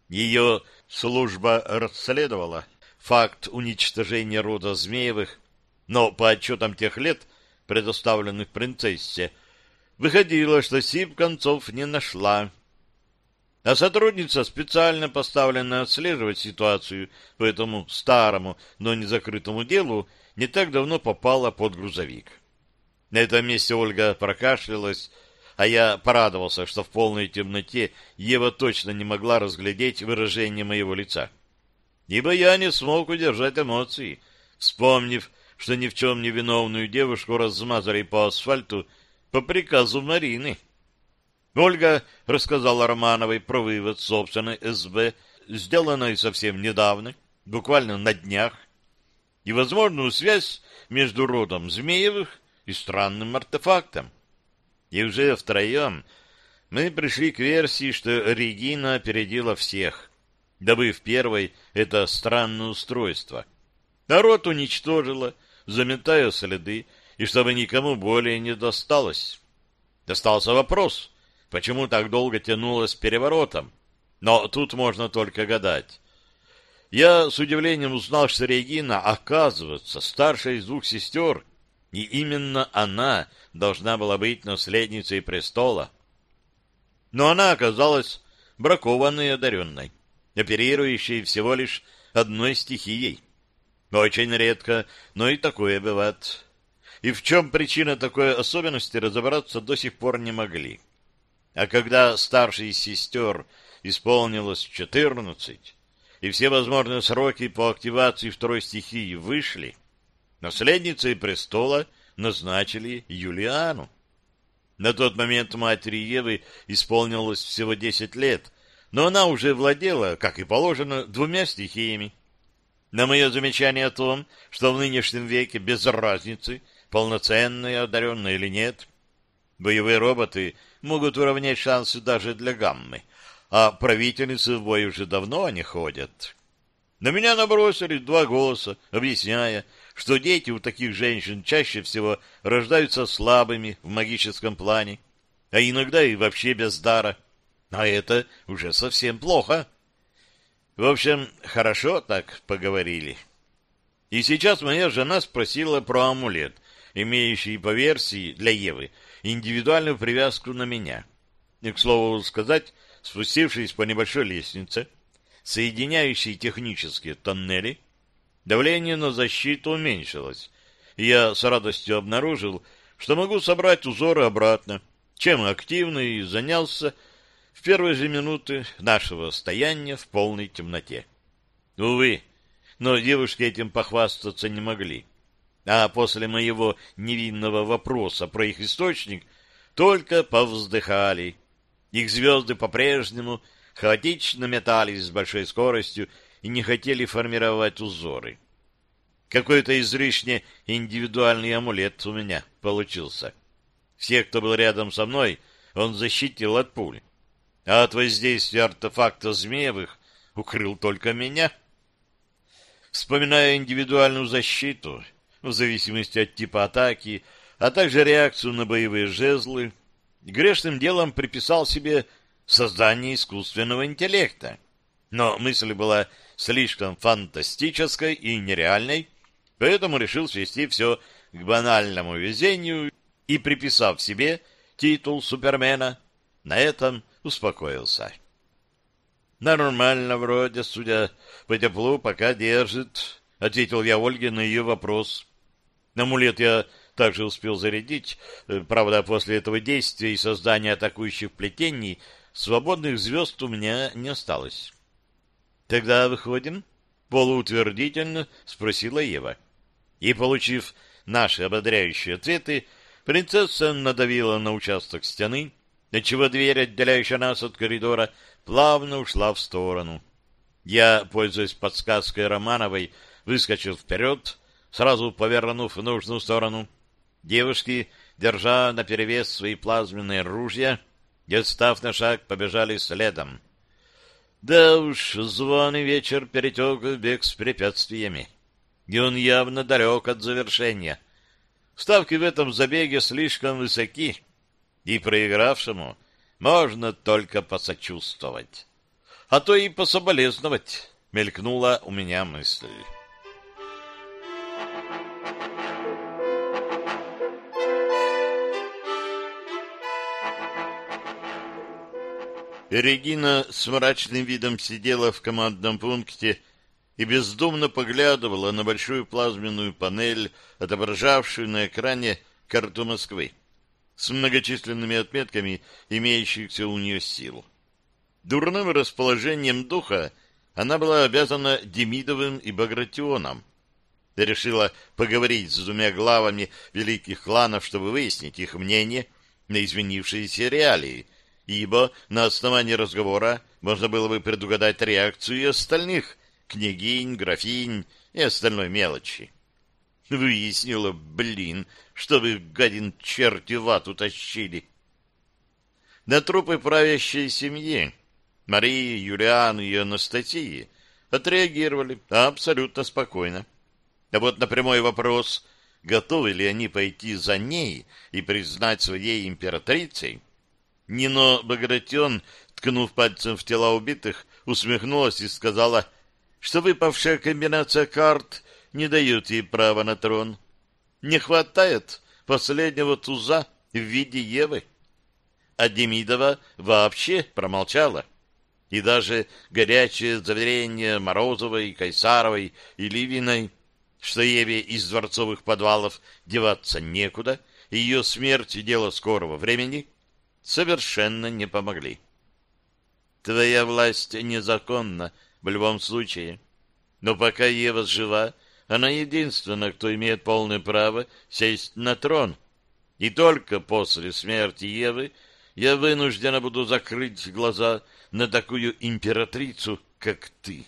Ее служба расследовала факт уничтожения рода Змеевых, но по отчетам тех лет, предоставленных принцессе, Выходило, что Сип концов не нашла. А сотрудница, специально поставленная отслеживать ситуацию по этому старому, но не закрытому делу, не так давно попала под грузовик. На этом месте Ольга прокашлялась, а я порадовался, что в полной темноте Ева точно не могла разглядеть выражение моего лица. Ибо я не смог удержать эмоции, вспомнив, что ни в чем не виновную девушку размазали по асфальту по приказу Марины. Ольга рассказала Романовой про вывод собственной СБ, сделанной совсем недавно, буквально на днях, и возможную связь между родом Змеевых и странным артефактом. И уже втроем мы пришли к версии, что Регина опередила всех, добыв первой это странное устройство. Народ уничтожила, заметая следы, и чтобы никому более не досталось. Достался вопрос, почему так долго тянуло с переворотом, но тут можно только гадать. Я с удивлением узнал, что Регина, оказывается, старшая из двух сестер, и именно она должна была быть наследницей престола. Но она оказалась бракованной и одаренной, оперирующей всего лишь одной стихией. Очень редко, но и такое бывает. И в чем причина такой особенности, разобраться до сих пор не могли. А когда старшей из сестер исполнилось четырнадцать, и все возможные сроки по активации второй стихии вышли, наследницей престола назначили Юлиану. На тот момент матери Евы исполнилось всего десять лет, но она уже владела, как и положено, двумя стихиями на мое замечание о том, что в нынешнем веке без разницы, полноценные, одаренные или нет, боевые роботы могут уравнять шансы даже для гаммы, а правительницы в бой уже давно не ходят. На меня набросили два голоса, объясняя, что дети у таких женщин чаще всего рождаются слабыми в магическом плане, а иногда и вообще без дара. А это уже совсем плохо. В общем, хорошо так поговорили. И сейчас моя жена спросила про амулет, имеющий по версии для Евы индивидуальную привязку на меня. И, к слову сказать, спустившись по небольшой лестнице, соединяющей технические тоннели, давление на защиту уменьшилось, и я с радостью обнаружил, что могу собрать узоры обратно, чем активно и занялся в первые же минуты нашего стояния в полной темноте. Увы, но девушки этим похвастаться не могли. А после моего невинного вопроса про их источник только повздыхали. Их звезды по-прежнему хаотично метались с большой скоростью и не хотели формировать узоры. Какой-то излишне индивидуальный амулет у меня получился. Все, кто был рядом со мной, он защитил от пуль а от воздействия артефакта Змеевых укрыл только меня. Вспоминая индивидуальную защиту, в зависимости от типа атаки, а также реакцию на боевые жезлы, грешным делом приписал себе создание искусственного интеллекта. Но мысль была слишком фантастической и нереальной, поэтому решил свести все к банальному везению и, приписав себе титул Супермена, на этом успокоился. «Нормально вроде, судя по теплу, пока держит», — ответил я Ольге на ее вопрос. Амулет я также успел зарядить, правда, после этого действия и создания атакующих плетений свободных звезд у меня не осталось. «Тогда выходим?» — полуутвердительно спросила Ева. И, получив наши ободряющие ответы, принцесса надавила на участок стены, отчего дверь, отделяющая нас от коридора, плавно ушла в сторону. Я, пользуясь подсказкой Романовой, выскочил вперед, сразу повернув в нужную сторону. Девушки, держа наперевес свои плазменные ружья, и, отстав на шаг, побежали следом. Да уж, званый вечер перетек в бег с препятствиями, и он явно далек от завершения. Ставки в этом забеге слишком высоки, и проигравшему можно только посочувствовать. А то и пособолезновать, мелькнула у меня мысль. Регина с мрачным видом сидела в командном пункте и бездумно поглядывала на большую плазменную панель, отображавшую на экране карту Москвы с многочисленными отметками имеющихся у нее сил. Дурным расположением духа она была обязана Демидовым и Багратионом. Решила поговорить с двумя главами великих кланов, чтобы выяснить их мнение на изменившиеся реалии, ибо на основании разговора можно было бы предугадать реакцию и остальных княгинь, графинь и остальной мелочи. Выяснила, блин, чтобы гадин черти вату тащили. На трупы правящей семьи Марии, Юлианы и Анастасии отреагировали абсолютно спокойно. А вот на прямой вопрос, готовы ли они пойти за ней и признать своей императрицей, Нино Багратион, ткнув пальцем в тела убитых, усмехнулась и сказала, что выпавшая комбинация карт не дает ей права на трон. Не хватает последнего туза в виде Евы. А Демидова вообще промолчала. И даже горячее заверение Морозовой, Кайсаровой и Ливиной, что Еве из дворцовых подвалов деваться некуда, и ее смерть — дело скорого времени, совершенно не помогли. Твоя власть незаконна в любом случае. Но пока Ева жива, она единственная, кто имеет полное право сесть на трон. И только после смерти Евы я вынуждена буду закрыть глаза на такую императрицу, как ты.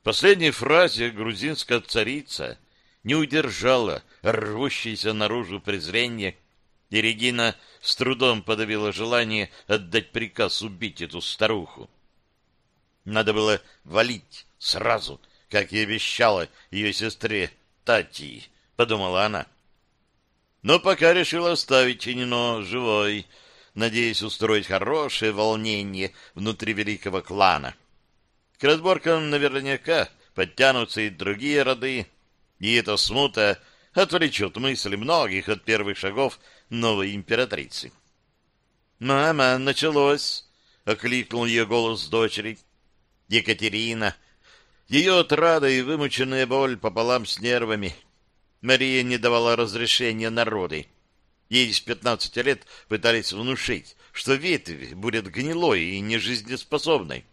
В последней фразе грузинская царица не удержала рвущееся наружу презрение и Регина с трудом подавила желание отдать приказ убить эту старуху. Надо было валить сразу, как и обещала ее сестре Тати, подумала она. Но пока решила оставить Чинино живой, надеясь устроить хорошее волнение внутри великого клана. К разборкам наверняка подтянутся и другие роды, и эта смута отвлечет мысли многих от первых шагов новой императрицы. «Мама, началось!» — окликнул ее голос дочери. Екатерина. Ее отрада и вымученная боль пополам с нервами. Мария не давала разрешения народы. Ей с пятнадцати лет пытались внушить, что ветвь будет гнилой и нежизнеспособной,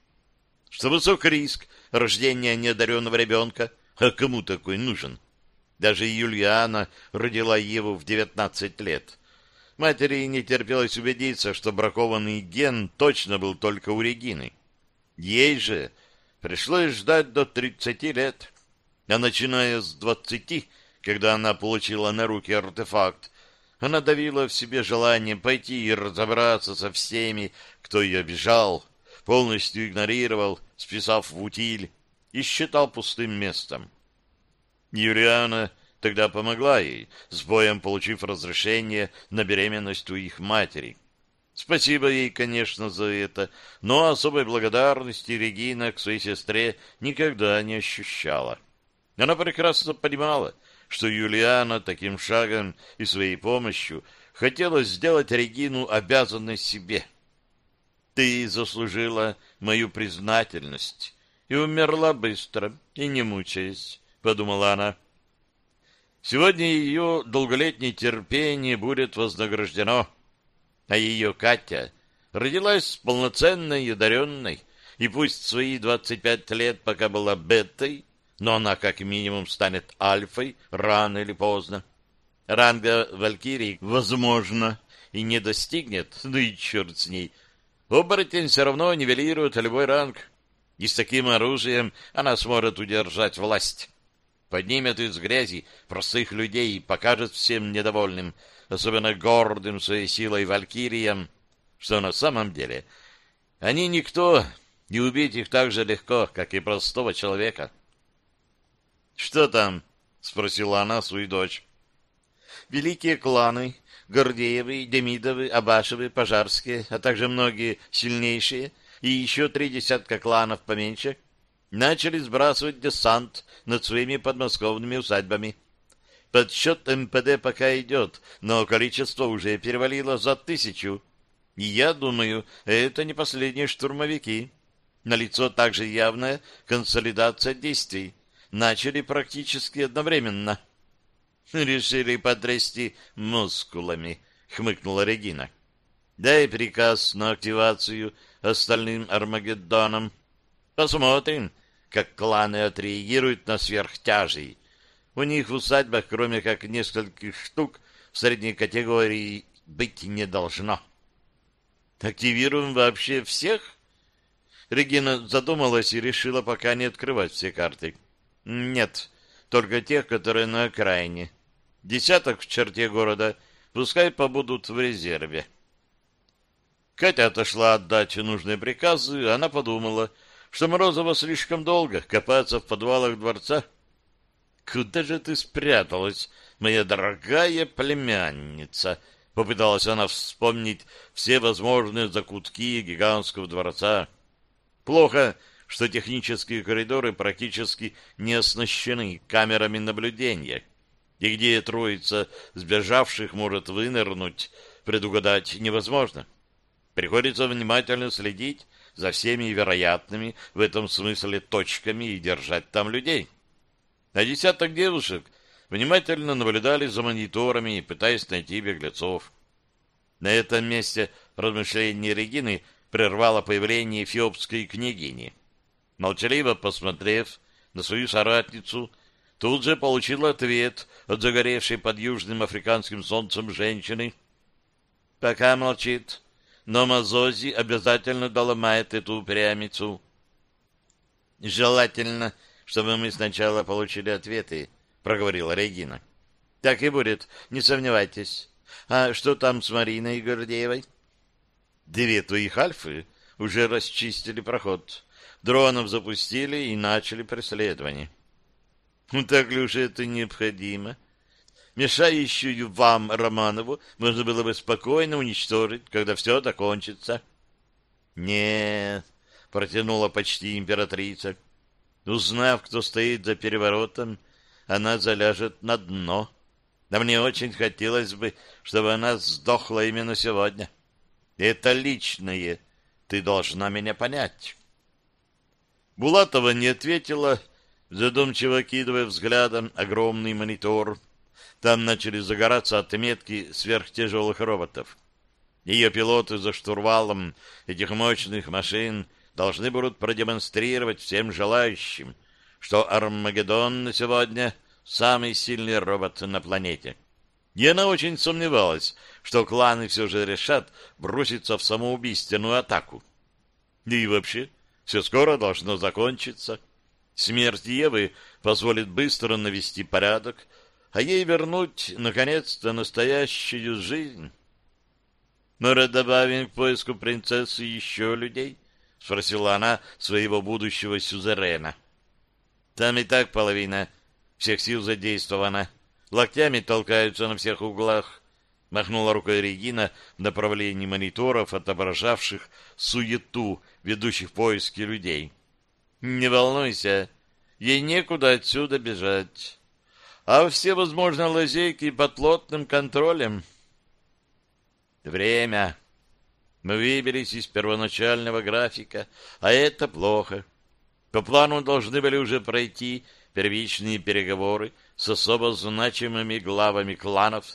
что высок риск рождения неодаренного ребенка, а кому такой нужен? Даже Юлиана родила Еву в девятнадцать лет. Матери не терпелось убедиться, что бракованный ген точно был только у Регины. Ей же пришлось ждать до тридцати лет, а начиная с двадцати, когда она получила на руки артефакт, она давила в себе желание пойти и разобраться со всеми, кто ее обижал, полностью игнорировал, списав в утиль и считал пустым местом. Юлиана тогда помогла ей, с боем получив разрешение на беременность у их матери. Спасибо ей, конечно, за это, но особой благодарности Регина к своей сестре никогда не ощущала. Она прекрасно понимала, что Юлиана таким шагом и своей помощью хотела сделать Регину обязанной себе. «Ты заслужила мою признательность и умерла быстро и не мучаясь», — подумала она. Сегодня ее долголетнее терпение будет вознаграждено, а ее Катя родилась полноценной и одаренной, и пусть свои двадцать пять лет пока была бетой, но она как минимум станет альфой рано или поздно. Ранга Валькирии, возможно, и не достигнет, ну и черт с ней. Оборотень все равно нивелирует любой ранг, и с таким оружием она сможет удержать власть поднимет из грязи простых людей и покажет всем недовольным, особенно гордым своей силой валькириям, что на самом деле они никто, и убить их так же легко, как и простого человека. — Что там? — спросила она свою дочь. — Великие кланы, Гордеевы, Демидовы, Абашевы, Пожарские, а также многие сильнейшие, и еще три десятка кланов поменьше — начали сбрасывать десант над своими подмосковными усадьбами. Подсчет МПД пока идет, но количество уже перевалило за тысячу. Я думаю, это не последние штурмовики. Налицо также явная консолидация действий. Начали практически одновременно. Решили потрясти мускулами, хмыкнула Регина. Дай приказ на активацию остальным Армагеддонам. Посмотрим, как кланы отреагируют на сверхтяжей. У них в усадьбах, кроме как нескольких штук, средней категории быть не должно. Активируем вообще всех? Регина задумалась и решила пока не открывать все карты. Нет, только тех, которые на окраине. Десяток в черте города, пускай побудут в резерве. Катя отошла отдать нужные приказы, она подумала, что Морозова слишком долго копаться в подвалах дворца. «Куда же ты спряталась, моя дорогая племянница?» Попыталась она вспомнить все возможные закутки гигантского дворца. Плохо, что технические коридоры практически не оснащены камерами наблюдения. И где троица сбежавших может вынырнуть, предугадать невозможно. Приходится внимательно следить за всеми вероятными в этом смысле точками и держать там людей. А десяток девушек внимательно наблюдали за мониторами, пытаясь найти беглецов. На этом месте размышления Регины прервало появление эфиопской княгини. Молчаливо посмотрев на свою соратницу, тут же получил ответ от загоревшей под южным африканским солнцем женщины. Пока молчит, но Мазози обязательно доломает эту упрямицу. Желательно, чтобы мы сначала получили ответы, проговорила Регина. Так и будет, не сомневайтесь. А что там с Мариной Гордеевой? Две твоих альфы уже расчистили проход. Дронов запустили и начали преследование. Ну, так ли уж это необходимо? Мешающую вам, Романову, можно было бы спокойно уничтожить, когда все закончится. Нет, протянула почти императрица. Узнав, кто стоит за переворотом, она заляжет на дно. Да мне очень хотелось бы, чтобы она сдохла именно сегодня. Это личное. Ты должна меня понять. Булатова не ответила, задумчиво кидывая взглядом огромный монитор. Там начали загораться отметки сверхтяжелых роботов. Ее пилоты за штурвалом этих мощных машин должны будут продемонстрировать всем желающим, что Армагеддон на сегодня — самый сильный робот на планете. И она очень сомневалась, что кланы все же решат броситься в самоубийственную атаку. И вообще, все скоро должно закончиться. Смерть Евы позволит быстро навести порядок, а ей вернуть, наконец-то, настоящую жизнь. «Может, добавим к поиску принцессы еще людей?» — спросила она своего будущего сюзерена. «Там и так половина всех сил задействовано. Локтями толкаются на всех углах. Махнула рукой Регина в направлении мониторов, отображавших суету ведущих поиски людей. «Не волнуйся, ей некуда отсюда бежать. А все, возможно, лазейки под плотным контролем». «Время. Мы выбились из первоначального графика, а это плохо. По плану должны были уже пройти первичные переговоры с особо значимыми главами кланов,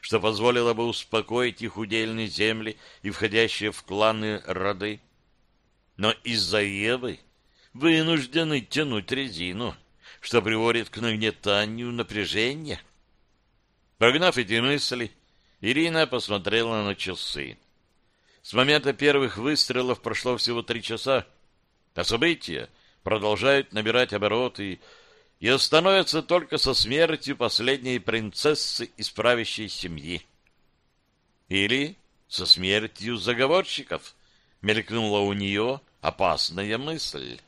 что позволило бы успокоить их удельные земли и входящие в кланы роды. Но из-за Евы вынуждены тянуть резину, что приводит к нагнетанию напряжения. Прогнав эти мысли, Ирина посмотрела на часы. С момента первых выстрелов прошло всего три часа, а события продолжают набирать обороты и остановятся только со смертью последней принцессы из правящей семьи. Или со смертью заговорщиков, мелькнула у нее опасная мысль.